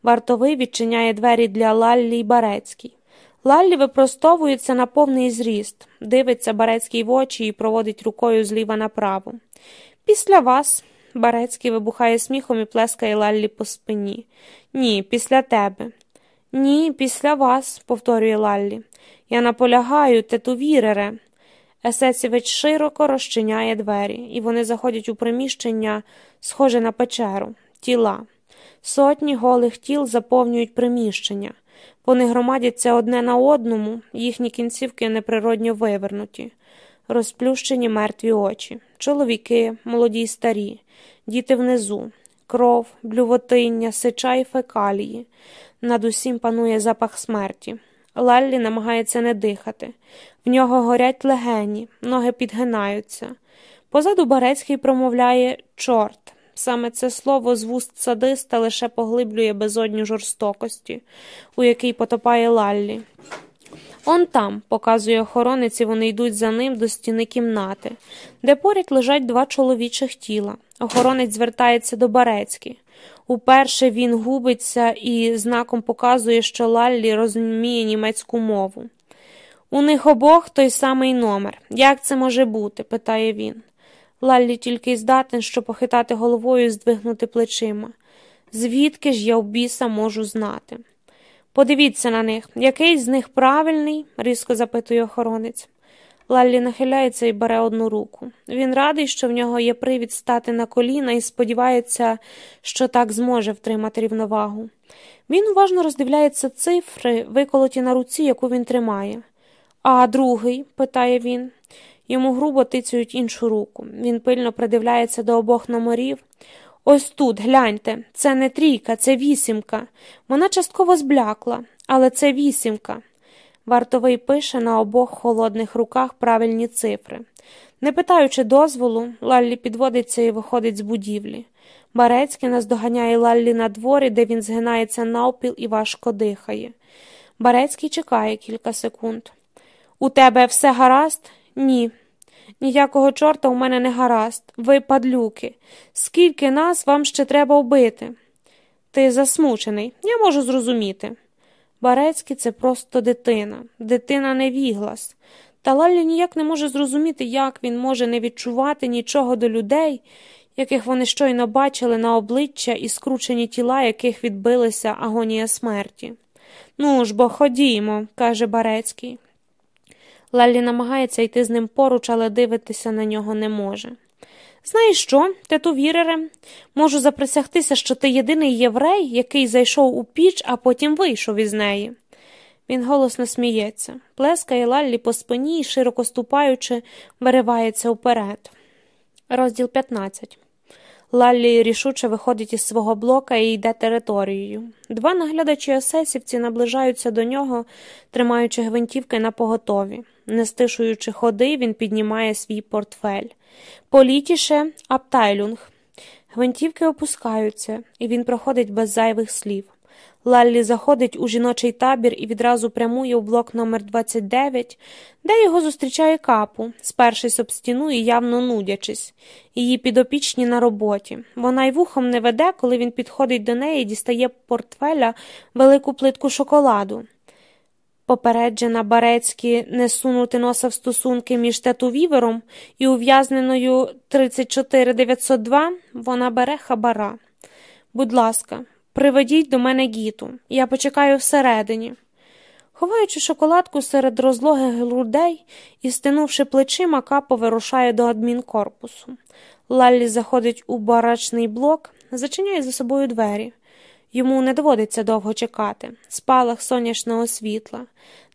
Вартовий відчиняє двері для Лаллі й Барецькій. Лаллі випростовується на повний зріст, дивиться Барецький в очі і проводить рукою зліва направо. Після вас. Барецький вибухає сміхом і плескає Лаллі по спині. Ні, після тебе. Ні, після вас, повторює Лаллі. Я наполягаю, тетувірере. Есецівець широко розчиняє двері, і вони заходять у приміщення, схоже на печеру, тіла. Сотні голих тіл заповнюють приміщення. Вони громадяться одне на одному, їхні кінцівки неприродньо вивернуті, розплющені мертві очі, чоловіки, молоді й старі, діти внизу, кров, блювотиння, сича й фекалії. Над усім панує запах смерті. Лаллі намагається не дихати. В нього горять легені, ноги підгинаються. Позаду Барецький промовляє чорт. Саме це слово з вуст садиста лише поглиблює безодню жорстокості, у якій потопає Лаллі. Он там, показує охоронець, і вони йдуть за ним до стіни кімнати, де поряд лежать два чоловічих тіла. Охоронець звертається до Барецьки. Уперше він губиться і знаком показує, що Лаллі розуміє німецьку мову. У них обох той самий номер. Як це може бути? питає він. Лаллі тільки й здатен, що похитати головою і здвигнути плечима. Звідки ж я в біса можу знати? Подивіться на них, який з них правильний? різко запитує охоронець. Лаллі нахиляється і бере одну руку. Він радий, що в нього є привід стати на коліна і сподівається, що так зможе втримати рівновагу. Він уважно роздивляється цифри, виколоті на руці, яку він тримає. А другий? питає він. Йому грубо тицюють іншу руку. Він пильно придивляється до обох номерів. Ось тут, гляньте, це не трійка, це вісімка. Вона частково зблякла, але це вісімка. Вартовий пише на обох холодних руках правильні цифри. Не питаючи дозволу, Лаллі підводиться і виходить з будівлі. Барецький наздоганяє Лаллі на дворі, де він згинається навпіл і важко дихає. Барецький чекає кілька секунд. У тебе все гаразд? Ні. Ніякого чорта у мене не гаразд. Ви, падлюки. Скільки нас вам ще треба вбити? Ти засмучений, я можу зрозуміти. Барецький це просто дитина, дитина невіглас. Та Лаллі ніяк не може зрозуміти, як він може не відчувати нічого до людей, яких вони щойно бачили на обличчя і скручені тіла, яких відбилася агонія смерті. Ну ж бо ходімо, каже Барецький. Лаллі намагається йти з ним поруч, але дивитися на нього не може. Знаєш що, тету Вірере, можу заприсягтися, що ти єдиний єврей, який зайшов у піч, а потім вийшов із неї. Він голосно сміється, плескає Лаллі по спині і, широко ступаючи, виривається вперед. Розділ 15 Лаллі рішуче виходить із свого блока і йде територією. Два наглядачі осесівці наближаються до нього, тримаючи гвинтівки на поготові. Не стишуючи ходи, він піднімає свій портфель. Політіше Аптайлюнг. Гвинтівки опускаються, і він проходить без зайвих слів. Лаллі заходить у жіночий табір і відразу прямує у блок номер 29 де його зустрічає капу, спершись об стіну і явно нудячись. Її підопічні на роботі. Вона й вухом не веде, коли він підходить до неї і дістає портфеля велику плитку шоколаду. Попереджена Барецькі не сунути носа в стосунки між тету-вівером і ув'язненою 34902, вона бере хабара. Будь ласка, приведіть до мене гіту, я почекаю всередині. Ховаючи шоколадку серед розлогих грудей і стинувши плечима, капо вирушає до адмінкорпусу. Лаллі заходить у барачний блок, зачиняє за собою двері. Йому не доводиться довго чекати. Спалах сонячного світла,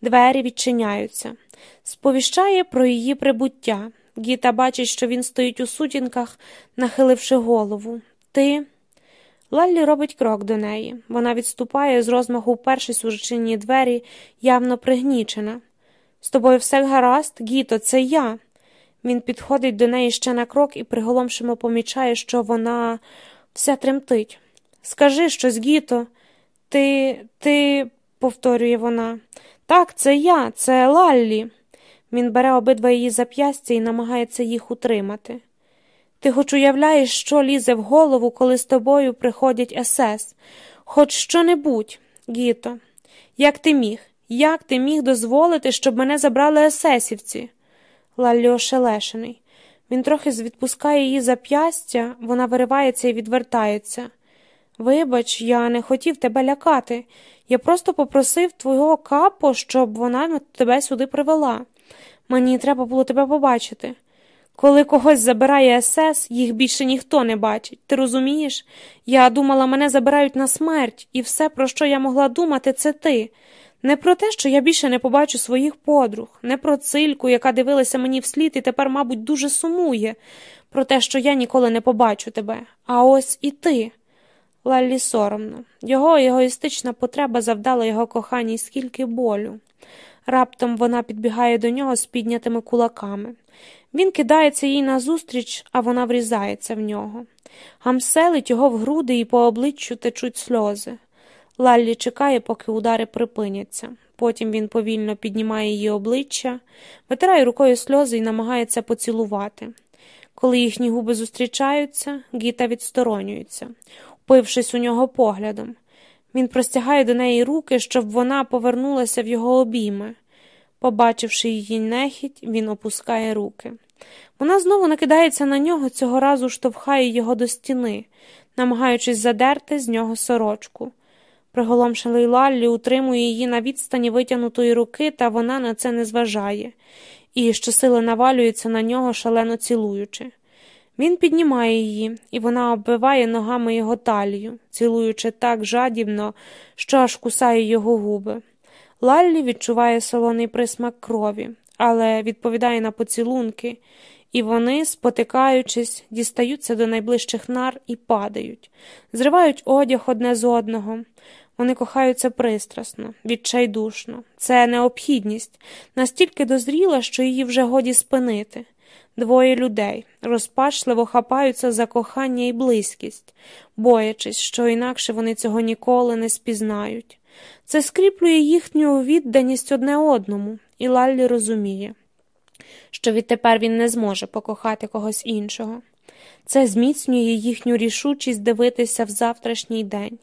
двері відчиняються, сповіщає про її прибуття. Гіта бачить, що він стоїть у сутінках, нахиливши голову. Ти. Лаллі робить крок до неї. Вона відступає з розмаху впершись у жичинні двері, явно пригнічена. З тобою все гаразд, Гіто, це я. Він підходить до неї ще на крок і приголомшимо помічає, що вона вся тремтить. Скажи щось, Гіто. Ти, ти, повторює вона. Так, це я, це Лаллі. Він бере обидва її зап'ястя і намагається їх утримати. Ти хоч уявляєш, що лізе в голову, коли з тобою приходять СС, хоч що небудь, Гіто. Як ти міг? Як ти міг дозволити, щоб мене забрали есесівці? Лаллі ошелешений. Він трохи відпускає її зап'ястя, вона виривається і відвертається. Вибач, я не хотів тебе лякати. Я просто попросив твого капо, щоб вона тебе сюди привела. Мені треба було тебе побачити. Коли когось забирає СС, їх більше ніхто не бачить. Ти розумієш? Я думала, мене забирають на смерть, і все, про що я могла думати, це ти. Не про те, що я більше не побачу своїх подруг, не про цильку, яка дивилася мені вслід і тепер, мабуть, дуже сумує, про те, що я ніколи не побачу тебе. А ось і ти. Лаллі соромно. Його егоїстична потреба завдала його коханій скільки болю. Раптом вона підбігає до нього з піднятими кулаками. Він кидається їй назустріч, а вона врізається в нього. Гамселить його в груди і по обличчю течуть сльози. Лаллі чекає, поки удари припиняться. Потім він повільно піднімає її обличчя, витирає рукою сльози і намагається поцілувати. Коли їхні губи зустрічаються, Гіта відсторонюється, упившись у нього поглядом. Він простягає до неї руки, щоб вона повернулася в його обійми. Побачивши її нехідь, він опускає руки. Вона знову накидається на нього, цього разу штовхає його до стіни, намагаючись задерти з нього сорочку. Приголомшений Лаллі утримує її на відстані витягнутої руки, та вона на це не зважає, і щосили навалюється на нього, шалено цілуючи. Він піднімає її, і вона оббиває ногами його талію, цілуючи так жадібно, що аж кусає його губи. Лаллі відчуває солоний присмак крові, але відповідає на поцілунки, і вони, спотикаючись, дістаються до найближчих нар і падають, зривають одяг одне з одного. Вони кохаються пристрасно, відчайдушно. Це необхідність, настільки дозріла, що її вже годі спинити. Двоє людей розпачливо хапаються за кохання і близькість, боячись, що інакше вони цього ніколи не спізнають. Це скріплює їхню відданість одне одному, і Лаллі розуміє, що відтепер він не зможе покохати когось іншого. Це зміцнює їхню рішучість дивитися в завтрашній день.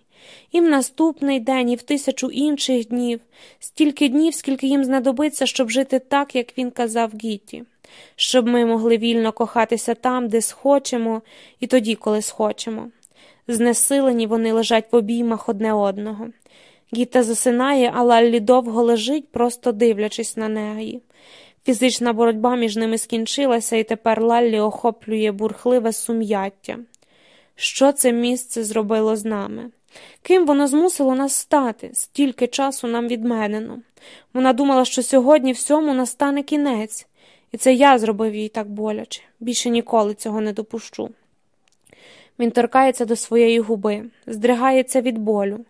І в наступний день, і в тисячу інших днів, стільки днів, скільки їм знадобиться, щоб жити так, як він казав Гіті, щоб ми могли вільно кохатися там, де схочемо, і тоді, коли схочемо. Знесилені вони лежать в обіймах одне одного. Гіта засинає, а Лаллі довго лежить, просто дивлячись на неї. Фізична боротьба між ними скінчилася, і тепер Лаллі охоплює бурхливе сум'яття. Що це місце зробило з нами? Ким воно змусило нас стати, стільки часу нам відменено. Вона думала, що сьогодні всьому настане кінець, і це я зробив їй так боляче. Більше ніколи цього не допущу. Він торкається до своєї губи, здригається від болю.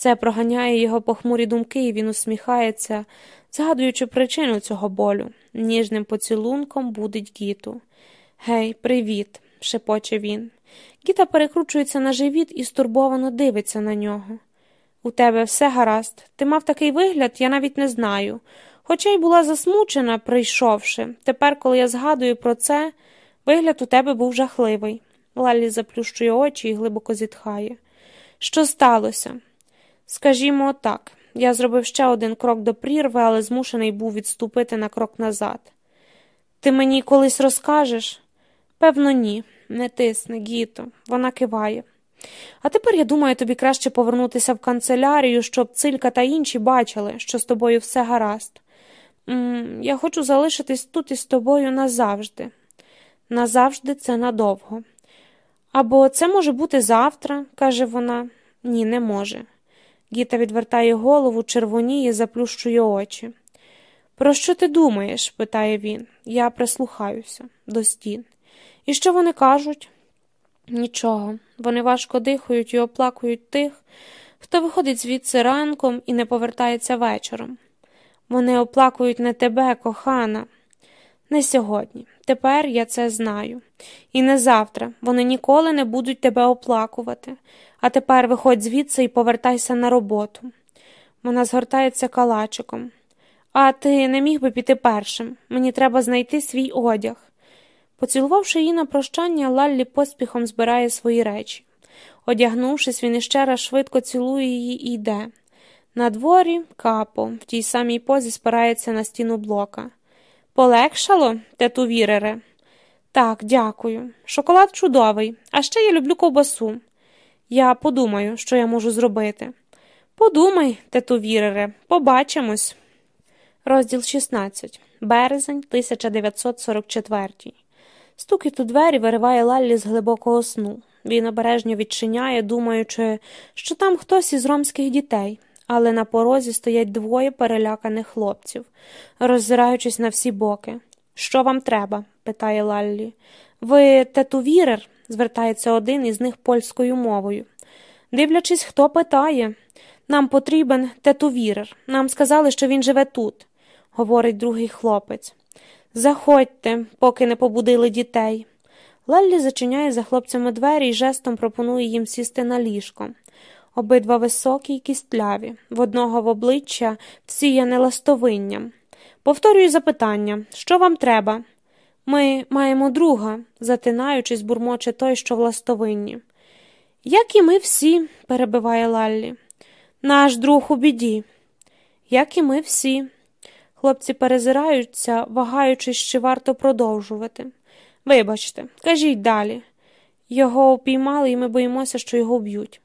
Це проганяє його похмурі думки, і він усміхається, згадуючи причину цього болю. Ніжним поцілунком будить Гіту. Гей, привіт, шепоче він. Гіта перекручується на живіт і стурбовано дивиться на нього. У тебе все гаразд. Ти мав такий вигляд, я навіть не знаю. Хоча й була засмучена, прийшовши. Тепер, коли я згадую про це, вигляд у тебе був жахливий. Лалі заплющує очі і глибоко зітхає. Що сталося? Скажімо так, я зробив ще один крок до прірви, але змушений був відступити на крок назад. Ти мені колись розкажеш? Певно, ні. Не тисне, Гіто, вона киває. А тепер, я думаю, тобі краще повернутися в канцелярію, щоб цилька та інші бачили, що з тобою все гаразд. М -м, я хочу залишитись тут із тобою назавжди. Назавжди це надовго. Або це може бути завтра, каже вона. Ні, не може. Гіта відвертає голову, червоніє, заплющує очі. Про що ти думаєш? питає він. Я прислухаюся до стін. І що вони кажуть? Нічого. Вони важко дихають і оплакують тих, хто виходить звідси ранком і не повертається вечором. Вони оплакують не тебе, кохана. Не сьогодні. Тепер я це знаю. І не завтра. Вони ніколи не будуть тебе оплакувати. А тепер виходь звідси і повертайся на роботу. Вона згортається калачиком. А ти не міг би піти першим. Мені треба знайти свій одяг. Поцілувавши її на прощання, Лаллі поспіхом збирає свої речі. Одягнувшись, він іще раз швидко цілує її і йде. На дворі капо, в тій самій позі спирається на стіну блока. Полегшало, тету вірере? Так, дякую. Шоколад чудовий, а ще я люблю ковбасу. Я подумаю, що я можу зробити. Подумай, тету вірере, побачимось. Розділ 16. Березень 1944 Стукіт у двері вириває Лаллі з глибокого сну. Він обережно відчиняє, думаючи, що там хтось із ромських дітей, але на порозі стоять двоє переляканих хлопців, роззираючись на всі боки. Що вам треба? питає Лаллі. Ви тетувірер? звертається один із них польською мовою. Дивлячись, хто питає. Нам потрібен тетувірер. Нам сказали, що він живе тут, говорить другий хлопець. Заходьте, поки не побудили дітей. Леллі зачиняє за хлопцями двері і жестом пропонує їм сісти на ліжко. Обидва високі й кістляві, в одного в обличчя всіяне ластовинням. Повторюю запитання що вам треба? Ми маємо друга, затинаючись, бурмоче той, що в ластовинні. Як і ми всі, перебиває Лаллі. Наш друг у біді. Як і ми всі. Хлопці перезираються, вагаючись, чи варто продовжувати. Вибачте, кажіть далі. Його упіймали, і ми боїмося, що його вб'ють.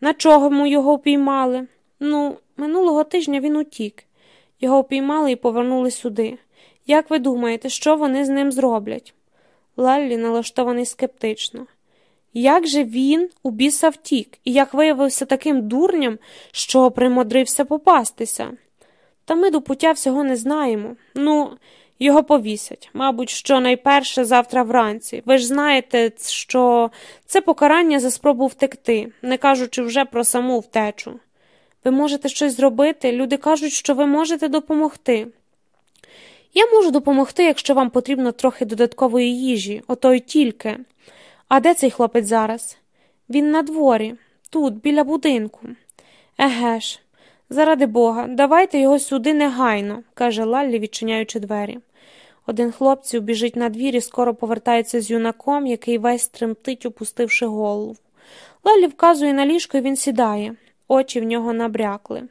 На чого ми його упіймали? Ну, минулого тижня він утік. Його упіймали і повернули сюди. Як ви думаєте, що вони з ним зроблять? Лаллі налаштований скептично. Як же він у біса втік, і як виявився таким дурням, що примодрився попастися? Та ми до пуття всього не знаємо. Ну, його повісять, мабуть, що найперше завтра вранці. Ви ж знаєте, що це покарання за спробу втекти, не кажучи вже про саму втечу. Ви можете щось зробити? Люди кажуть, що ви можете допомогти. Я можу допомогти, якщо вам потрібно трохи додаткової їжі, ото й тільки. А де цей хлопець зараз? Він на дворі, тут, біля будинку. Еге ж, заради бога, давайте його сюди негайно, каже Лаллі, відчиняючи двері. Один хлопців біжить на двір і скоро повертається з юнаком, який весь тремтить, опустивши голову. Лалі вказує на ліжко, і він сідає. Очі в нього набрякли.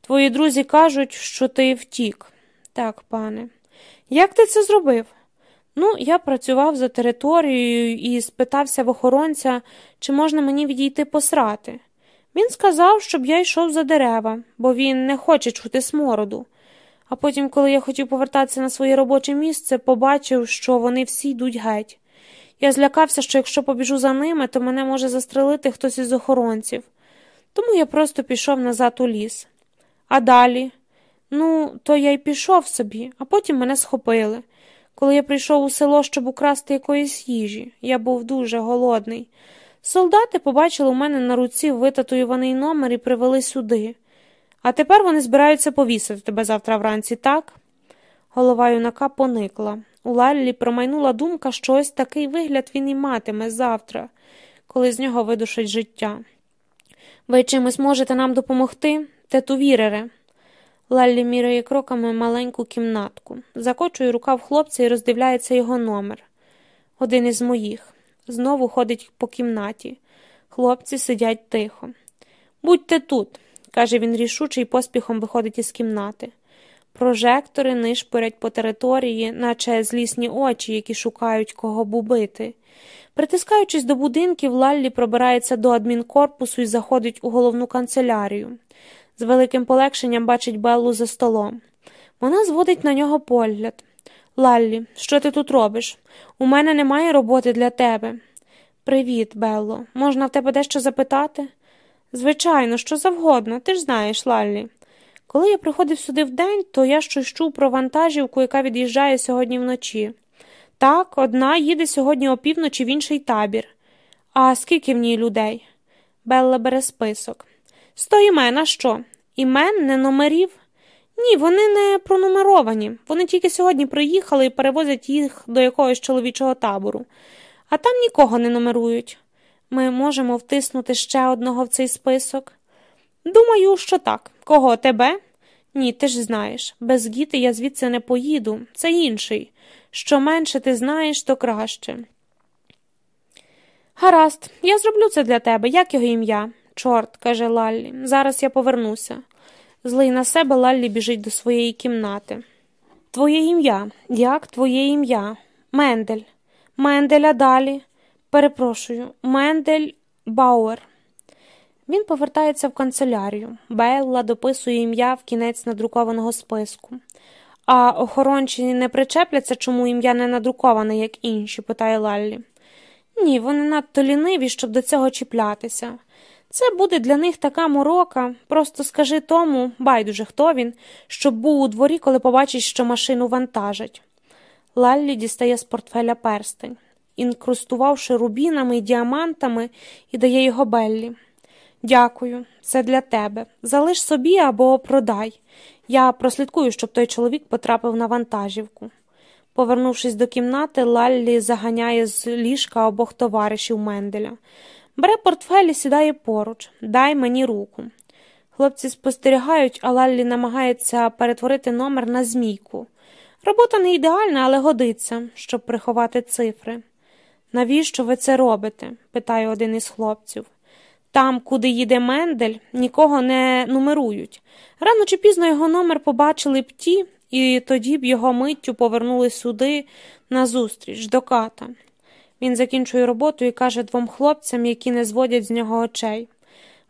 Твої друзі кажуть, що ти втік. Так, пане. Як ти це зробив? Ну, я працював за територією і спитався в охоронця, чи можна мені відійти посрати. Він сказав, щоб я йшов за дерева, бо він не хоче чути смороду. А потім, коли я хотів повертатися на своє робоче місце, побачив, що вони всі йдуть геть. Я злякався, що якщо побіжу за ними, то мене може застрелити хтось із охоронців. Тому я просто пішов назад у ліс. А далі? Ну, то я й пішов собі, а потім мене схопили. Коли я прийшов у село, щоб украсти якоїсь їжі, я був дуже голодний. Солдати побачили у мене на руці витатуюваний номер і привели сюди. А тепер вони збираються повісити тебе завтра вранці, так? Голова юнака поникла. У Лаллі промайнула думка, що ось такий вигляд він і матиме завтра, коли з нього видушать життя. Ви чимось можете нам допомогти, тету Вірере? Лаллі міряє кроками маленьку кімнатку, закочує рукав хлопця і роздивляється його номер. Один із моїх. Знову ходить по кімнаті. Хлопці сидять тихо. Будьте тут, каже він рішуче і поспіхом виходить із кімнати. Прожектори нишпорять по території, наче злісні очі, які шукають кого бубити. Притискаючись до будинків, Лаллі пробирається до адмінкорпусу і заходить у головну канцелярію. З великим полегшенням бачить Беллу за столом. Вона зводить на нього погляд. Лаллі, що ти тут робиш? У мене немає роботи для тебе. Привіт, Белло. Можна в тебе дещо запитати? Звичайно, що завгодно, ти ж знаєш, Лаллі. Коли я приходив сюди вдень, то я щось чув про вантажівку, яка від'їжджає сьогодні вночі. Так, одна їде сьогодні опівночі в інший табір. А скільки в ній людей? Белла бере список. Сто імен, а що? Імен, не номерів? Ні, вони не пронумеровані. Вони тільки сьогодні приїхали і перевозять їх до якогось чоловічого табору, а там нікого не номерують. Ми можемо втиснути ще одного в цей список. Думаю, що так. Кого тебе? Ні, ти ж знаєш. Без гіти я звідси не поїду, це інший. Що менше ти знаєш, то краще. Гаразд, я зроблю це для тебе. Як його ім'я? Чорт, каже Лаллі, зараз я повернуся. Злий на себе Лаллі біжить до своєї кімнати. Твоє ім'я, як твоє ім'я? Мендель. Менделя далі. Перепрошую, Мендель Бауер. Він повертається в канцелярію. Белла дописує ім'я в кінець надрукованого списку. А охоронці не причепляться, чому ім'я не надруковане, як інші? питає Лаллі. Ні, вони надто ліниві, щоб до цього чіплятися. Це буде для них така морока. Просто скажи тому, байдуже хто він, щоб був у дворі, коли побачить, що машину вантажать. Лаллі дістає з портфеля перстень, інкрустувавши рубінами і діамантами, і дає його Беллі. Дякую, це для тебе. Залиш собі або продай. Я прослідкую, щоб той чоловік потрапив на вантажівку. Повернувшись до кімнати, Лаллі заганяє з ліжка обох товаришів Менделя. Бере портфель і сідає поруч, дай мені руку. Хлопці спостерігають, а Лаллі намагається перетворити номер на змійку. Робота не ідеальна, але годиться, щоб приховати цифри. Навіщо ви це робите? питає один із хлопців. Там, куди їде Мендель, нікого не нумерують. Рано чи пізно його номер побачили б ті, і тоді б його миттю повернули сюди назустріч, до ката. Він закінчує роботу і каже двом хлопцям, які не зводять з нього очей.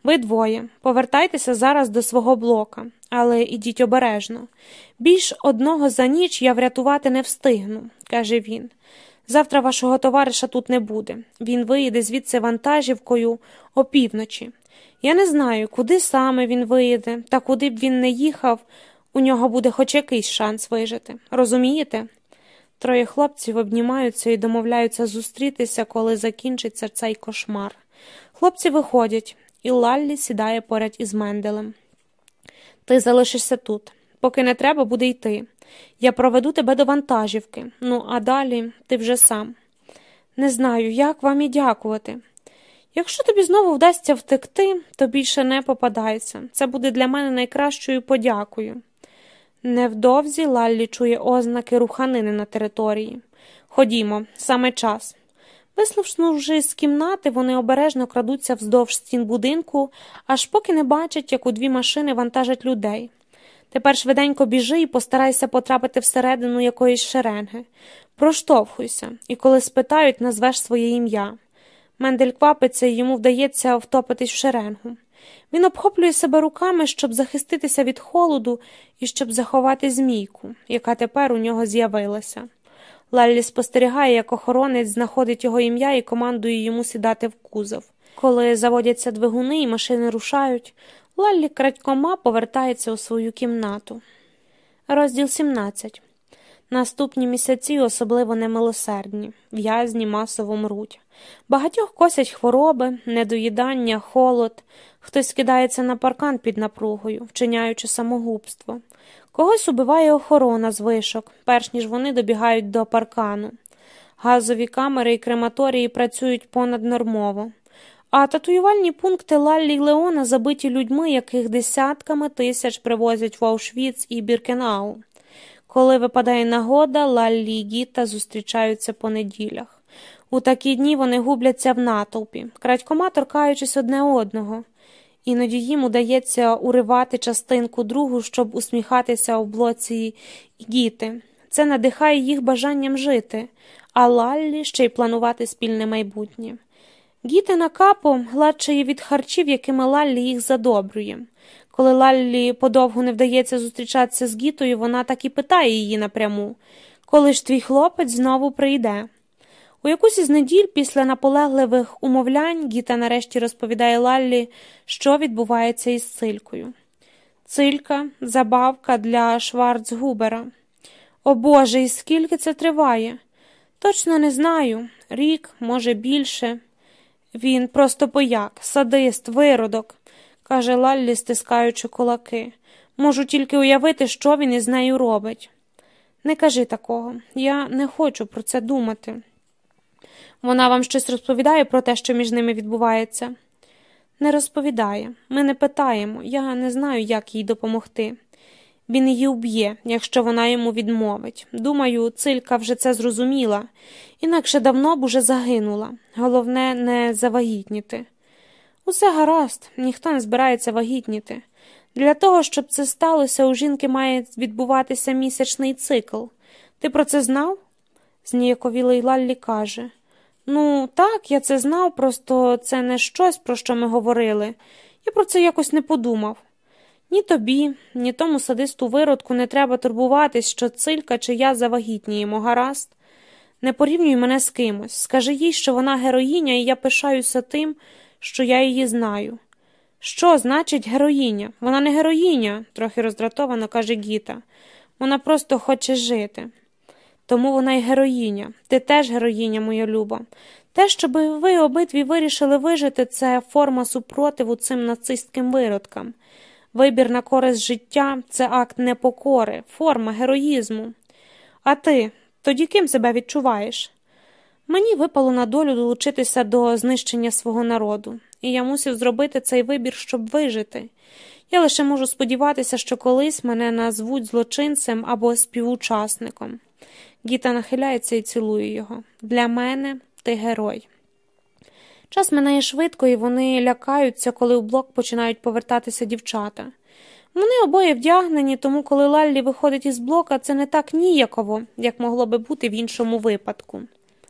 Ви двоє, повертайтеся зараз до свого блока, але ідіть обережно. Більш одного за ніч я врятувати не встигну, каже він. Завтра вашого товариша тут не буде. Він виїде звідси вантажівкою опівночі. Я не знаю, куди саме він виїде, та куди б він не їхав, у нього буде хоч якийсь шанс вижити. Розумієте? Троє хлопців обнімаються і домовляються зустрітися, коли закінчиться цей кошмар. Хлопці виходять, і Лаллі сідає поряд із Менделем. Ти залишишся тут. Поки не треба буде йти. Я проведу тебе до вантажівки. Ну, а далі ти вже сам. Не знаю, як вам і дякувати. Якщо тобі знову вдасться втекти, то більше не попадайся. Це буде для мене найкращою подякою. Невдовзі Лаллі чує ознаки руханини на території. Ходімо, саме час. Вислушнувши з кімнати, вони обережно крадуться вздовж стін будинку, аж поки не бачать, як у дві машини вантажать людей. Тепер швиденько біжи і постарайся потрапити всередину якоїсь шеренги. Проштовхуйся, і коли спитають, назвеш своє ім'я. Мендель квапиться і йому вдається втопитись в шеренгу. Він обхоплює себе руками, щоб захиститися від холоду і щоб заховати змійку, яка тепер у нього з'явилася. Лаллі спостерігає, як охоронець знаходить його ім'я і командує йому сідати в кузов. Коли заводяться двигуни і машини рушають, Лаллі крадькома повертається у свою кімнату. Розділ 17 Наступні місяці особливо немилосердні, в'язні масово мруть. Багатьох косять хвороби, недоїдання, холод, хтось кидається на паркан під напругою, вчиняючи самогубство. Когось убиває охорона з вишок, перш ніж вони добігають до паркану. Газові камери і крематорії працюють понаднормово. А татуювальні пункти Лаллі й Леона забиті людьми, яких десятками тисяч привозять в Аушвіц і Біркенау. Коли випадає нагода, Лаллі і Гіта зустрічаються по неділях. У такі дні вони губляться в натовпі, крадькома торкаючись одне одного. Іноді їм удається уривати частинку другу, щоб усміхатися у блоці Гіти. Це надихає їх бажанням жити, а Лаллі ще й планувати спільне майбутнє. Гітина капо гладшає від харчів, якими Лаллі їх задобрює. Коли Лаллі подовгу не вдається зустрічатися з Гітою, вона так і питає її напряму коли ж твій хлопець знову прийде. У якусь із неділь після наполегливих умовлянь Гіта нарешті розповідає Лаллі, що відбувається із цилькою. Цилька забавка для Шварцгубера. О Боже, і скільки це триває? Точно не знаю. Рік, може, більше. Він просто пояк, садист, виродок, каже Лаллі, стискаючи кулаки. Можу тільки уявити, що він із нею робить. Не кажи такого, я не хочу про це думати. Вона вам щось розповідає про те, що між ними відбувається? Не розповідає. Ми не питаємо, я не знаю, як їй допомогти. Він її вб'є, якщо вона йому відмовить. Думаю, цилька вже це зрозуміла, інакше давно б уже загинула. Головне, не завагітніти. Усе гаразд, ніхто не збирається вагітніти. Для того, щоб це сталося, у жінки має відбуватися місячний цикл. Ти про це знав? зніяковілий Лаллі каже. Ну, так, я це знав, просто це не щось, про що ми говорили. Я про це якось не подумав. Ні тобі, ні тому садисту виродку не треба турбуватись, що цилька чи я завагітніємо, гаразд. Не порівнюй мене з кимось. Скажи їй, що вона героїня, і я пишаюся тим, що я її знаю. Що значить героїня? Вона не героїня, трохи роздратовано каже Гіта. Вона просто хоче жити. Тому вона й героїня. Ти теж героїня, моя люба. Те, щоб ви обидві вирішили вижити, це форма супротиву цим нацистським виродкам. Вибір на користь життя це акт непокори, форма героїзму. А ти тоді ким себе відчуваєш? Мені випало на долю долучитися до знищення свого народу, і я мусив зробити цей вибір, щоб вижити. Я лише можу сподіватися, що колись мене назвуть злочинцем або співучасником. Гіта нахиляється і цілує його. Для мене ти герой. Час минає швидко, і вони лякаються, коли у блок починають повертатися дівчата. Вони обоє вдягнені, тому коли Лаллі виходить із блока, це не так ніяково, як могло би бути в іншому випадку.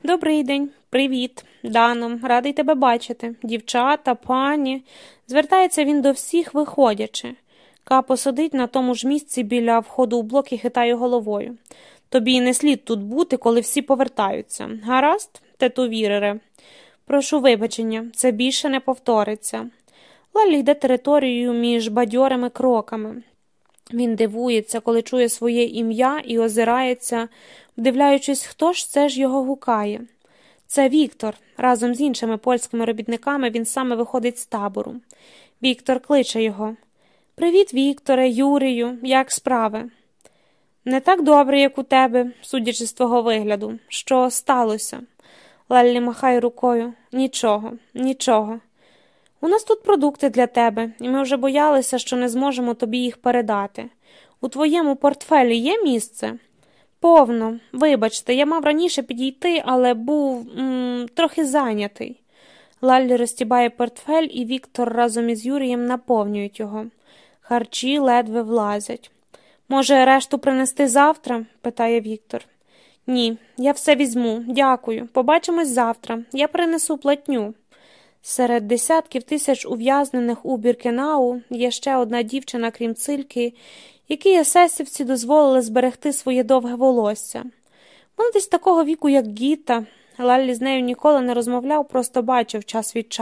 Добрий день, привіт, Дано, радий тебе бачити. Дівчата, пані. Звертається він до всіх, виходячи. Капо сидить на тому ж місці біля входу у блок і хитає головою. Тобі не слід тут бути, коли всі повертаються. Гаразд, тетувірере. Прошу вибачення, це більше не повториться. Лалі йде територією між бадьорими кроками. Він дивується, коли чує своє ім'я і озирається, вдивляючись, хто ж це ж його гукає. Це Віктор. Разом з іншими польськими робітниками він саме виходить з табору. Віктор кличе його. Привіт, Вікторе, Юрію, як справи? Не так добре, як у тебе, судячи з твого вигляду. Що сталося? Леллі махає рукою. Нічого, нічого. У нас тут продукти для тебе, і ми вже боялися, що не зможемо тобі їх передати. У твоєму портфелі є місце? Повно. Вибачте, я мав раніше підійти, але був м трохи зайнятий. Лаллі розтібає портфель, і Віктор разом із Юрієм наповнюють його. Харчі ледве влазять. Може, решту принести завтра? питає Віктор. Ні, я все візьму, дякую. Побачимось завтра. Я принесу платню. Серед десятків тисяч ув'язнених у Біркенау є ще одна дівчина, крім цильки, якій есесівці дозволили зберегти своє довге волосся. Вона десь такого віку, як Гіта. Лаллі з нею ніколи не розмовляв, просто бачив час від часу.